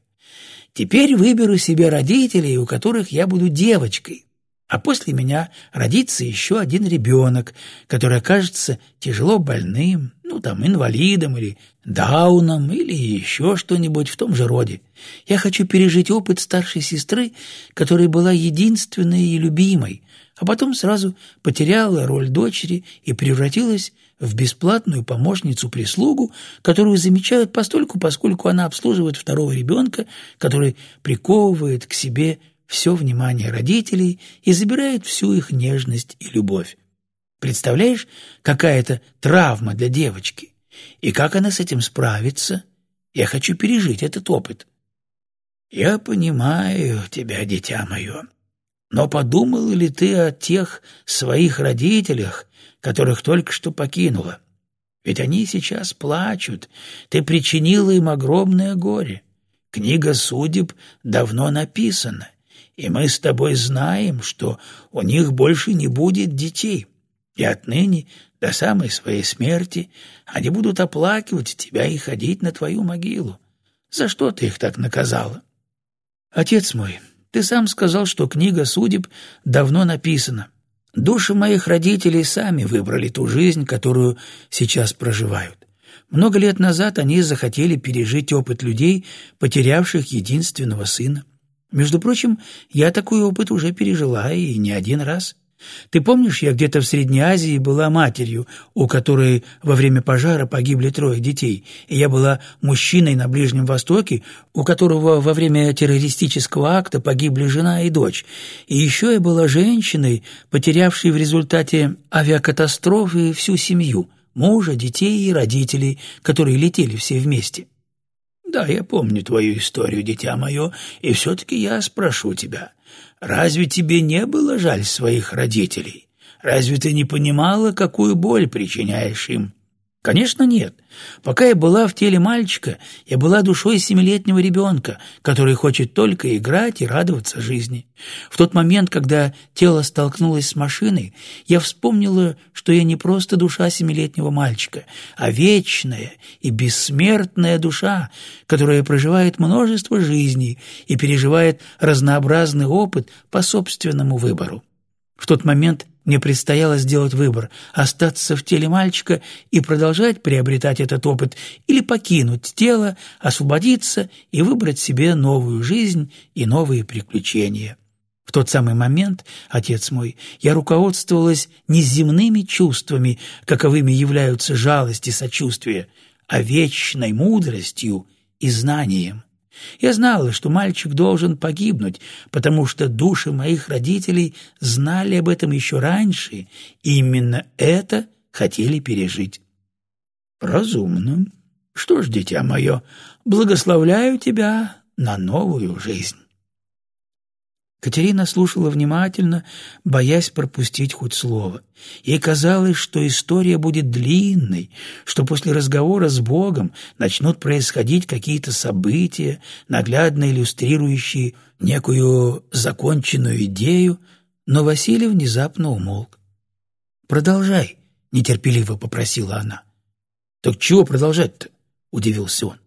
Теперь выберу себе родителей, у которых я буду девочкой, а после меня родится еще один ребенок, который окажется тяжело больным, ну, там, инвалидом или дауном, или еще что-нибудь в том же роде. Я хочу пережить опыт старшей сестры, которая была единственной и любимой, а потом сразу потеряла роль дочери и превратилась в бесплатную помощницу-прислугу, которую замечают постольку, поскольку она обслуживает второго ребенка, который приковывает к себе все внимание родителей и забирает всю их нежность и любовь. Представляешь, какая это травма для девочки? И как она с этим справится? Я хочу пережить этот опыт. Я понимаю тебя, дитя мое. Но подумал ли ты о тех своих родителях, которых только что покинула? Ведь они сейчас плачут. Ты причинила им огромное горе. Книга судеб давно написана, и мы с тобой знаем, что у них больше не будет детей. И отныне до самой своей смерти они будут оплакивать тебя и ходить на твою могилу. За что ты их так наказала? Отец мой, ты сам сказал, что книга судеб давно написана. Души моих родителей сами выбрали ту жизнь, которую сейчас проживают. Много лет назад они захотели пережить опыт людей, потерявших единственного сына. Между прочим, я такой опыт уже пережила и не один раз. Ты помнишь, я где-то в Средней Азии была матерью, у которой во время пожара погибли трое детей, и я была мужчиной на Ближнем Востоке, у которого во время террористического акта погибли жена и дочь, и еще я была женщиной, потерявшей в результате авиакатастрофы всю семью, мужа, детей и родителей, которые летели все вместе. Да, я помню твою историю, дитя мое, и все-таки я спрошу тебя, разве тебе не было жаль своих родителей? Разве ты не понимала, какую боль причиняешь им? Конечно, нет. Пока я была в теле мальчика, я была душой семилетнего ребенка, который хочет только играть и радоваться жизни. В тот момент, когда тело столкнулось с машиной, я вспомнила, что я не просто душа семилетнего мальчика, а вечная и бессмертная душа, которая проживает множество жизней и переживает разнообразный опыт по собственному выбору. В тот момент мне предстояло сделать выбор – остаться в теле мальчика и продолжать приобретать этот опыт или покинуть тело, освободиться и выбрать себе новую жизнь и новые приключения. В тот самый момент, отец мой, я руководствовалась не земными чувствами, каковыми являются жалость и сочувствие, а вечной мудростью и знанием. Я знала, что мальчик должен погибнуть, потому что души моих родителей знали об этом еще раньше, и именно это хотели пережить. Разумно. Что ж, дитя мое, благословляю тебя на новую жизнь. Катерина слушала внимательно, боясь пропустить хоть слово. Ей казалось, что история будет длинной, что после разговора с Богом начнут происходить какие-то события, наглядно иллюстрирующие некую законченную идею, но Василий внезапно умолк. «Продолжай», — нетерпеливо попросила она. «Так чего продолжать-то?» — удивился он.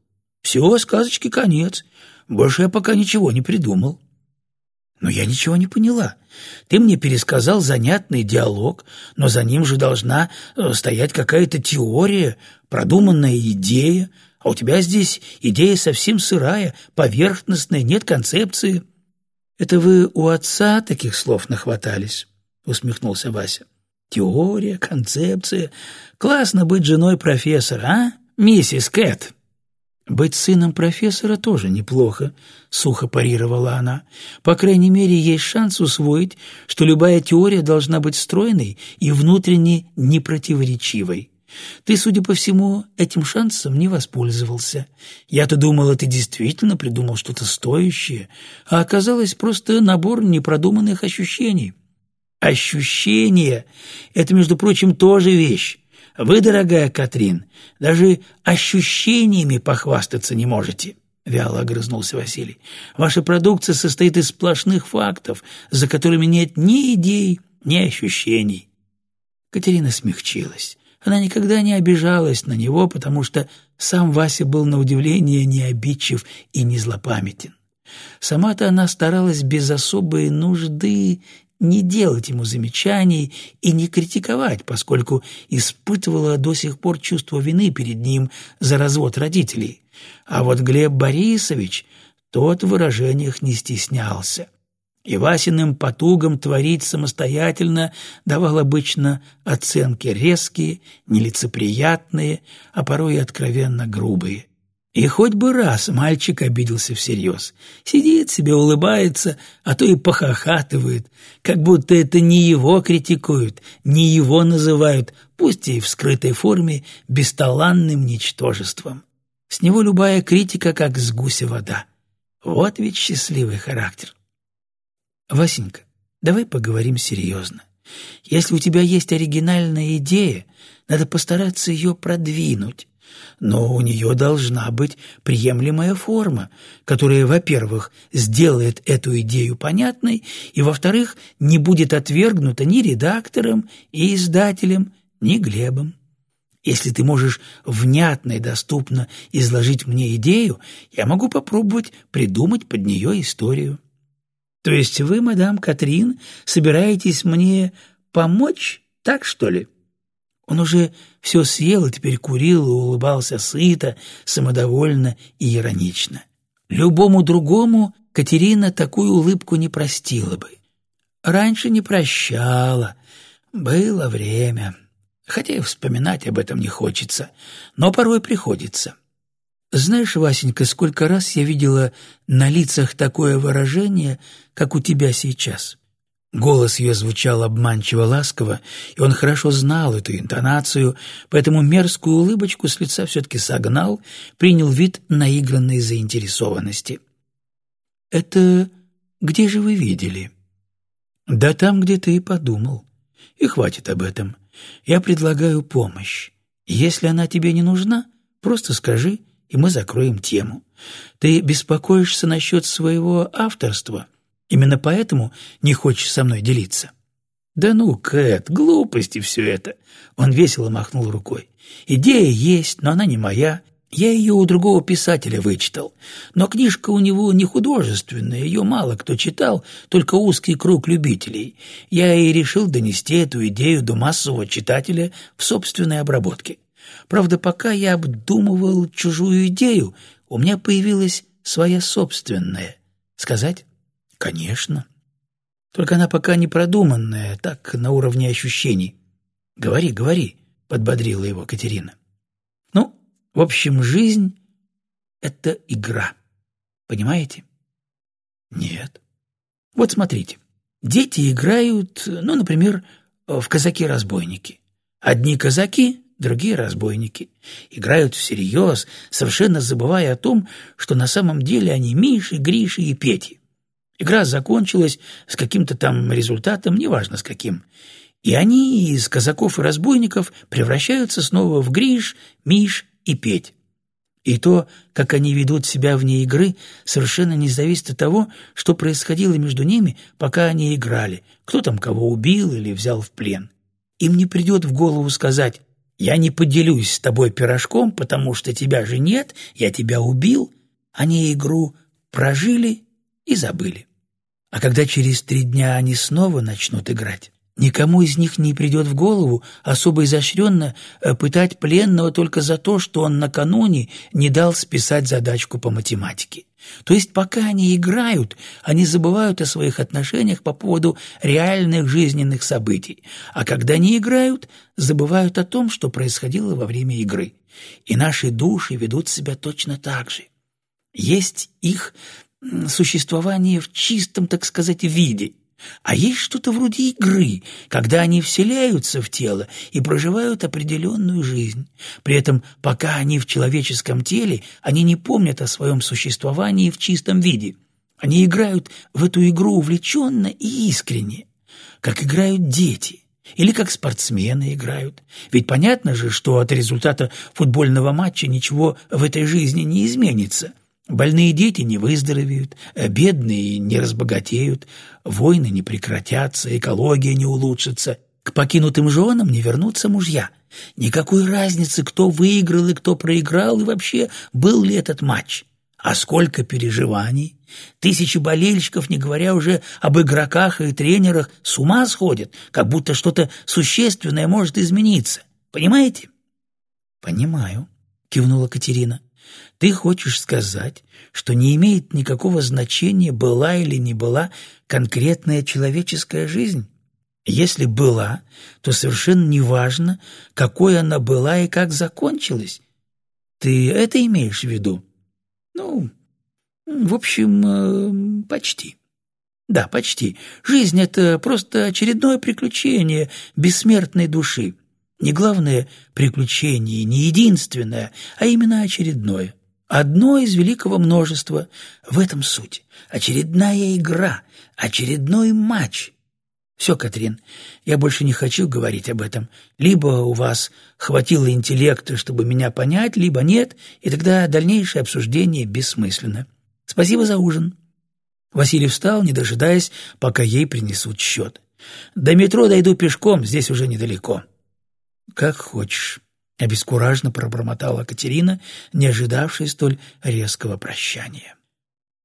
«Все, сказочки конец. Больше я пока ничего не придумал». Но я ничего не поняла. Ты мне пересказал занятный диалог, но за ним же должна э, стоять какая-то теория, продуманная идея, а у тебя здесь идея совсем сырая, поверхностная, нет концепции. Это вы у отца таких слов нахватались, усмехнулся Вася. Теория, концепция. Классно быть женой профессора, а, миссис Кэт? «Быть сыном профессора тоже неплохо», — сухо парировала она. «По крайней мере, есть шанс усвоить, что любая теория должна быть стройной и внутренне непротиворечивой.
Ты, судя по всему, этим шансом не воспользовался. Я-то думала, ты действительно придумал что-то стоящее, а оказалось просто набор непродуманных ощущений. Ощущения — это, между прочим, тоже вещь. Вы, дорогая Катрин, даже ощущениями похвастаться не можете. — вяло огрызнулся Василий. «Ваша продукция состоит из сплошных фактов, за которыми нет ни идей, ни ощущений». Катерина смягчилась. Она никогда не обижалась на него, потому что сам Вася был на удивление не обидчив и не злопамятен. Сама-то она старалась без особой нужды не делать ему замечаний и не критиковать, поскольку испытывала до сих пор чувство вины перед ним за развод родителей. А вот Глеб Борисович, тот в выражениях не стеснялся. И Васиным потугам творить самостоятельно давал обычно оценки резкие, нелицеприятные, а порой и откровенно грубые. И хоть бы раз мальчик обиделся всерьез. Сидит себе, улыбается, а то и похохатывает, как будто это не его критикуют, не его называют, пусть и в скрытой форме, бесталанным ничтожеством. С него любая критика, как с гуся вода. Вот ведь счастливый характер. Васенька, давай поговорим серьезно. Если у тебя есть оригинальная идея, надо постараться ее продвинуть, но у нее должна быть приемлемая форма, которая, во-первых, сделает эту идею понятной, и, во-вторых, не будет отвергнута ни редактором и издателем, ни Глебом. Если ты можешь внятно и доступно изложить мне идею, я могу попробовать придумать под нее историю. То есть вы, мадам Катрин, собираетесь мне помочь, так что ли?» Он уже все съел и теперь курил и улыбался сыто, самодовольно и иронично. Любому другому Катерина такую улыбку не простила бы. Раньше не прощала. Было время. Хотя и вспоминать об этом не хочется, но порой приходится. Знаешь, Васенька, сколько раз я видела на лицах такое выражение, как у тебя сейчас. Голос ее звучал обманчиво ласково, и он хорошо знал эту интонацию, поэтому мерзкую улыбочку с лица все-таки согнал, принял вид наигранной заинтересованности. «Это где же вы видели?» «Да там, где ты и подумал. И хватит об этом. Я предлагаю помощь. Если она тебе не нужна, просто скажи, и мы закроем тему. Ты беспокоишься насчет своего авторства?» Именно поэтому не хочешь со мной делиться?» «Да ну, Кэт, глупости все это!» Он весело махнул рукой. «Идея есть, но она не моя. Я ее у другого писателя вычитал. Но книжка у него не художественная, ее мало кто читал, только узкий круг любителей. Я и решил донести эту идею до массового читателя в собственной обработке. Правда, пока я обдумывал чужую идею, у меня появилась своя собственная. Сказать? Конечно. Только она пока не продуманная, так, на уровне ощущений. Говори, говори, подбодрила его Катерина. Ну, в общем, жизнь — это игра. Понимаете? Нет. Вот смотрите. Дети играют, ну, например, в казаки-разбойники. Одни казаки, другие разбойники. Играют всерьез, совершенно забывая о том, что на самом деле они Миши, Гриши и Пети. Игра закончилась с каким-то там результатом, неважно с каким. И они из казаков и разбойников превращаются снова в Гриш, Миш и Петь. И то, как они ведут себя вне игры, совершенно не зависит от того, что происходило между ними, пока они играли, кто там кого убил или взял в плен. Им не придет в голову сказать «Я не поделюсь с тобой пирожком, потому что тебя же нет, я тебя убил». Они игру прожили и забыли. А когда через три дня они снова начнут играть, никому из них не придет в голову особо изощренно э, пытать пленного только за то, что он накануне не дал списать задачку по математике. То есть пока они играют, они забывают о своих отношениях по поводу реальных жизненных событий, а когда не играют, забывают о том, что происходило во время игры. И наши души ведут себя точно так же. Есть их существование в чистом, так сказать, виде.
А есть что-то вроде игры, когда они вселяются в тело и проживают определенную жизнь. При этом, пока они в человеческом теле, они не помнят о своем существовании в чистом виде. Они играют в эту игру увлеченно и искренне, как играют дети или как спортсмены играют. Ведь понятно же, что от результата футбольного матча ничего в этой жизни не изменится – Больные дети не выздоровеют, бедные не разбогатеют, войны не прекратятся, экология не улучшится, к покинутым женам не вернутся мужья. Никакой разницы, кто выиграл и кто проиграл, и вообще был ли этот матч. А сколько переживаний! Тысячи болельщиков, не говоря уже об игроках и тренерах, с ума сходят, как будто что-то существенное может измениться. Понимаете? «Понимаю», — кивнула Катерина. Ты хочешь сказать, что не имеет никакого значения, была или не была конкретная человеческая жизнь? Если была, то совершенно неважно, какой она была и как закончилась. Ты это имеешь в виду? Ну, в общем, э, почти. Да, почти. Жизнь — это просто очередное приключение бессмертной души. Не главное приключение, не единственное, а именно очередное. Одно из великого множества. В этом суть. Очередная игра, очередной матч. Все, Катрин, я больше не хочу говорить об этом. Либо у вас хватило интеллекта, чтобы меня понять, либо нет, и тогда дальнейшее обсуждение бессмысленно. Спасибо за ужин. Василий встал, не дожидаясь, пока ей принесут счет. До метро дойду пешком, здесь уже недалеко. Как хочешь. Обескураженно пробормотала Катерина, не ожидавшая столь резкого прощания.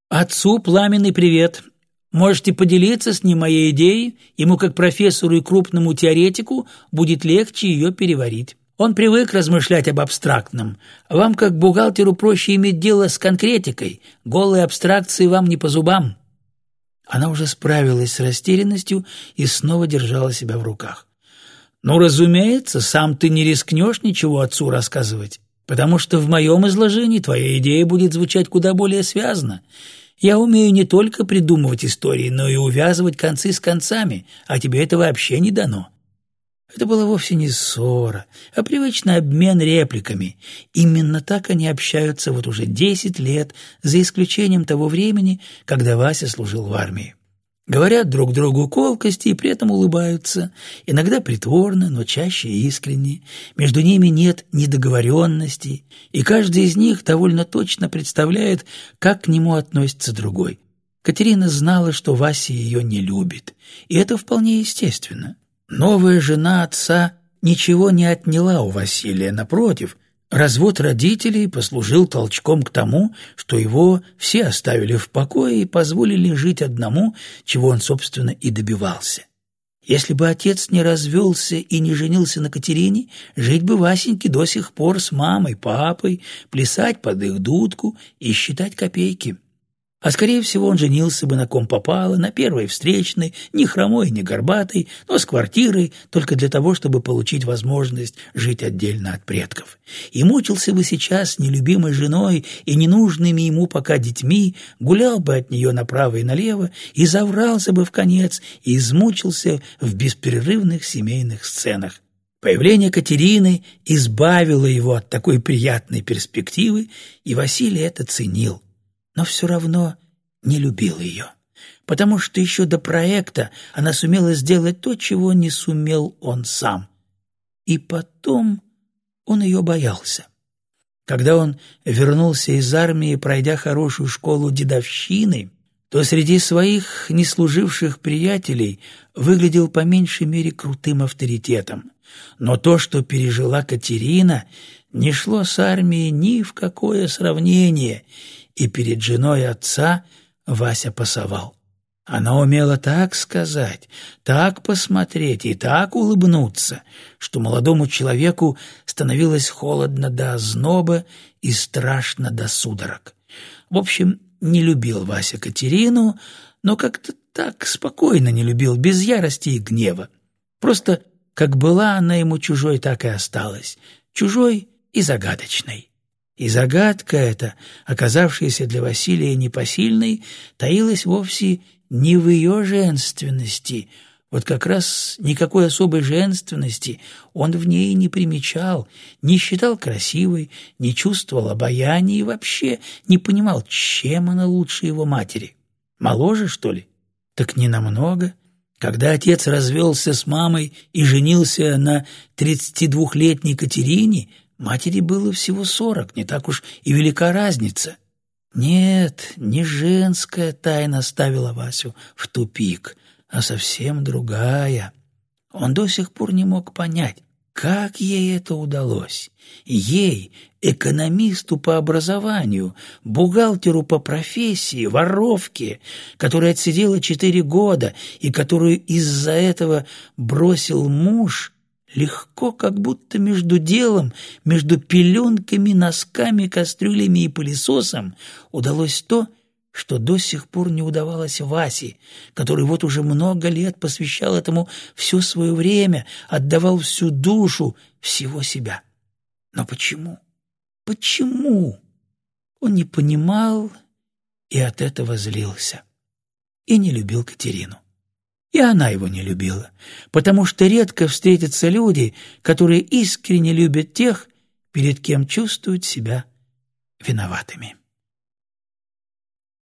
«Отцу пламенный привет. Можете поделиться с ним моей идеей, ему как профессору и крупному теоретику будет легче ее переварить. Он привык размышлять об абстрактном. Вам, как бухгалтеру, проще иметь дело с конкретикой, голые абстракции вам не по зубам». Она уже справилась с растерянностью и снова держала себя в руках. Ну, разумеется, сам ты не рискнешь ничего отцу рассказывать, потому что в моем изложении твоя идея будет звучать куда более связно. Я умею не только придумывать истории, но и увязывать концы с концами, а тебе это вообще не дано. Это было вовсе не ссора, а привычный обмен репликами. Именно так они общаются вот уже десять лет, за исключением того времени, когда Вася служил в армии. Говорят друг другу колкости и при этом улыбаются, иногда притворно, но чаще искренне. Между ними нет недоговоренностей, и каждый из них довольно точно представляет, как к нему относится другой. Катерина знала, что Вася ее не любит, и это вполне естественно. Новая жена отца ничего не отняла у Василия, напротив, Развод родителей послужил толчком к тому, что его все оставили в покое и позволили жить одному, чего он, собственно, и добивался. Если бы отец не развелся и не женился на Катерине, жить бы Васеньке до сих пор с мамой, папой, плясать под их дудку и считать копейки. А скорее всего он женился бы на ком попало, на первой встречной, ни хромой, ни горбатой, но с квартирой, только для того, чтобы получить возможность жить отдельно от предков. И мучился бы сейчас нелюбимой женой и ненужными ему пока детьми, гулял бы от нее направо и налево, и заврался бы в конец, и измучился в беспрерывных семейных сценах. Появление Катерины избавило его от такой приятной перспективы, и Василий это ценил но все равно не любил ее, потому что еще до проекта она сумела сделать то, чего не сумел он сам. И потом он ее боялся. Когда он вернулся из армии, пройдя хорошую школу дедовщины, то среди своих неслуживших приятелей выглядел по меньшей мере крутым авторитетом. Но то, что пережила Катерина, не шло с армией ни в какое сравнение, и перед женой отца Вася пасовал. Она умела так сказать, так посмотреть и так улыбнуться, что молодому человеку становилось холодно до озноба и страшно до судорог. В общем, не любил Вася Катерину, но как-то так спокойно не любил, без ярости и гнева. Просто как была она ему чужой, так и осталась, чужой и загадочной. И загадка эта, оказавшаяся для Василия непосильной, таилась вовсе
не в ее женственности. Вот как раз никакой особой женственности он в ней не примечал, не считал красивой, не чувствовал обаяния и вообще не понимал, чем она лучше его матери. Моложе, что ли? Так не намного. Когда отец развелся с мамой и женился на 32-летней Катерине, матери было всего сорок, не так уж и велика разница. Нет, не женская тайна ставила Васю в тупик, а совсем другая. Он до сих пор не мог понять, как ей это удалось? Ей, экономисту по образованию, бухгалтеру по профессии, воровке, которая отсидела четыре года и которую из-за этого бросил муж, легко, как будто между делом, между пеленками, носками, кастрюлями и пылесосом удалось то, что до сих пор не удавалось Васе, который вот уже много лет посвящал этому все свое время, отдавал всю душу, всего себя. Но почему? Почему? Он не понимал и от этого злился. И не любил Катерину. И она его не любила, потому что редко встретятся люди, которые искренне любят тех, перед кем чувствуют себя виноватыми.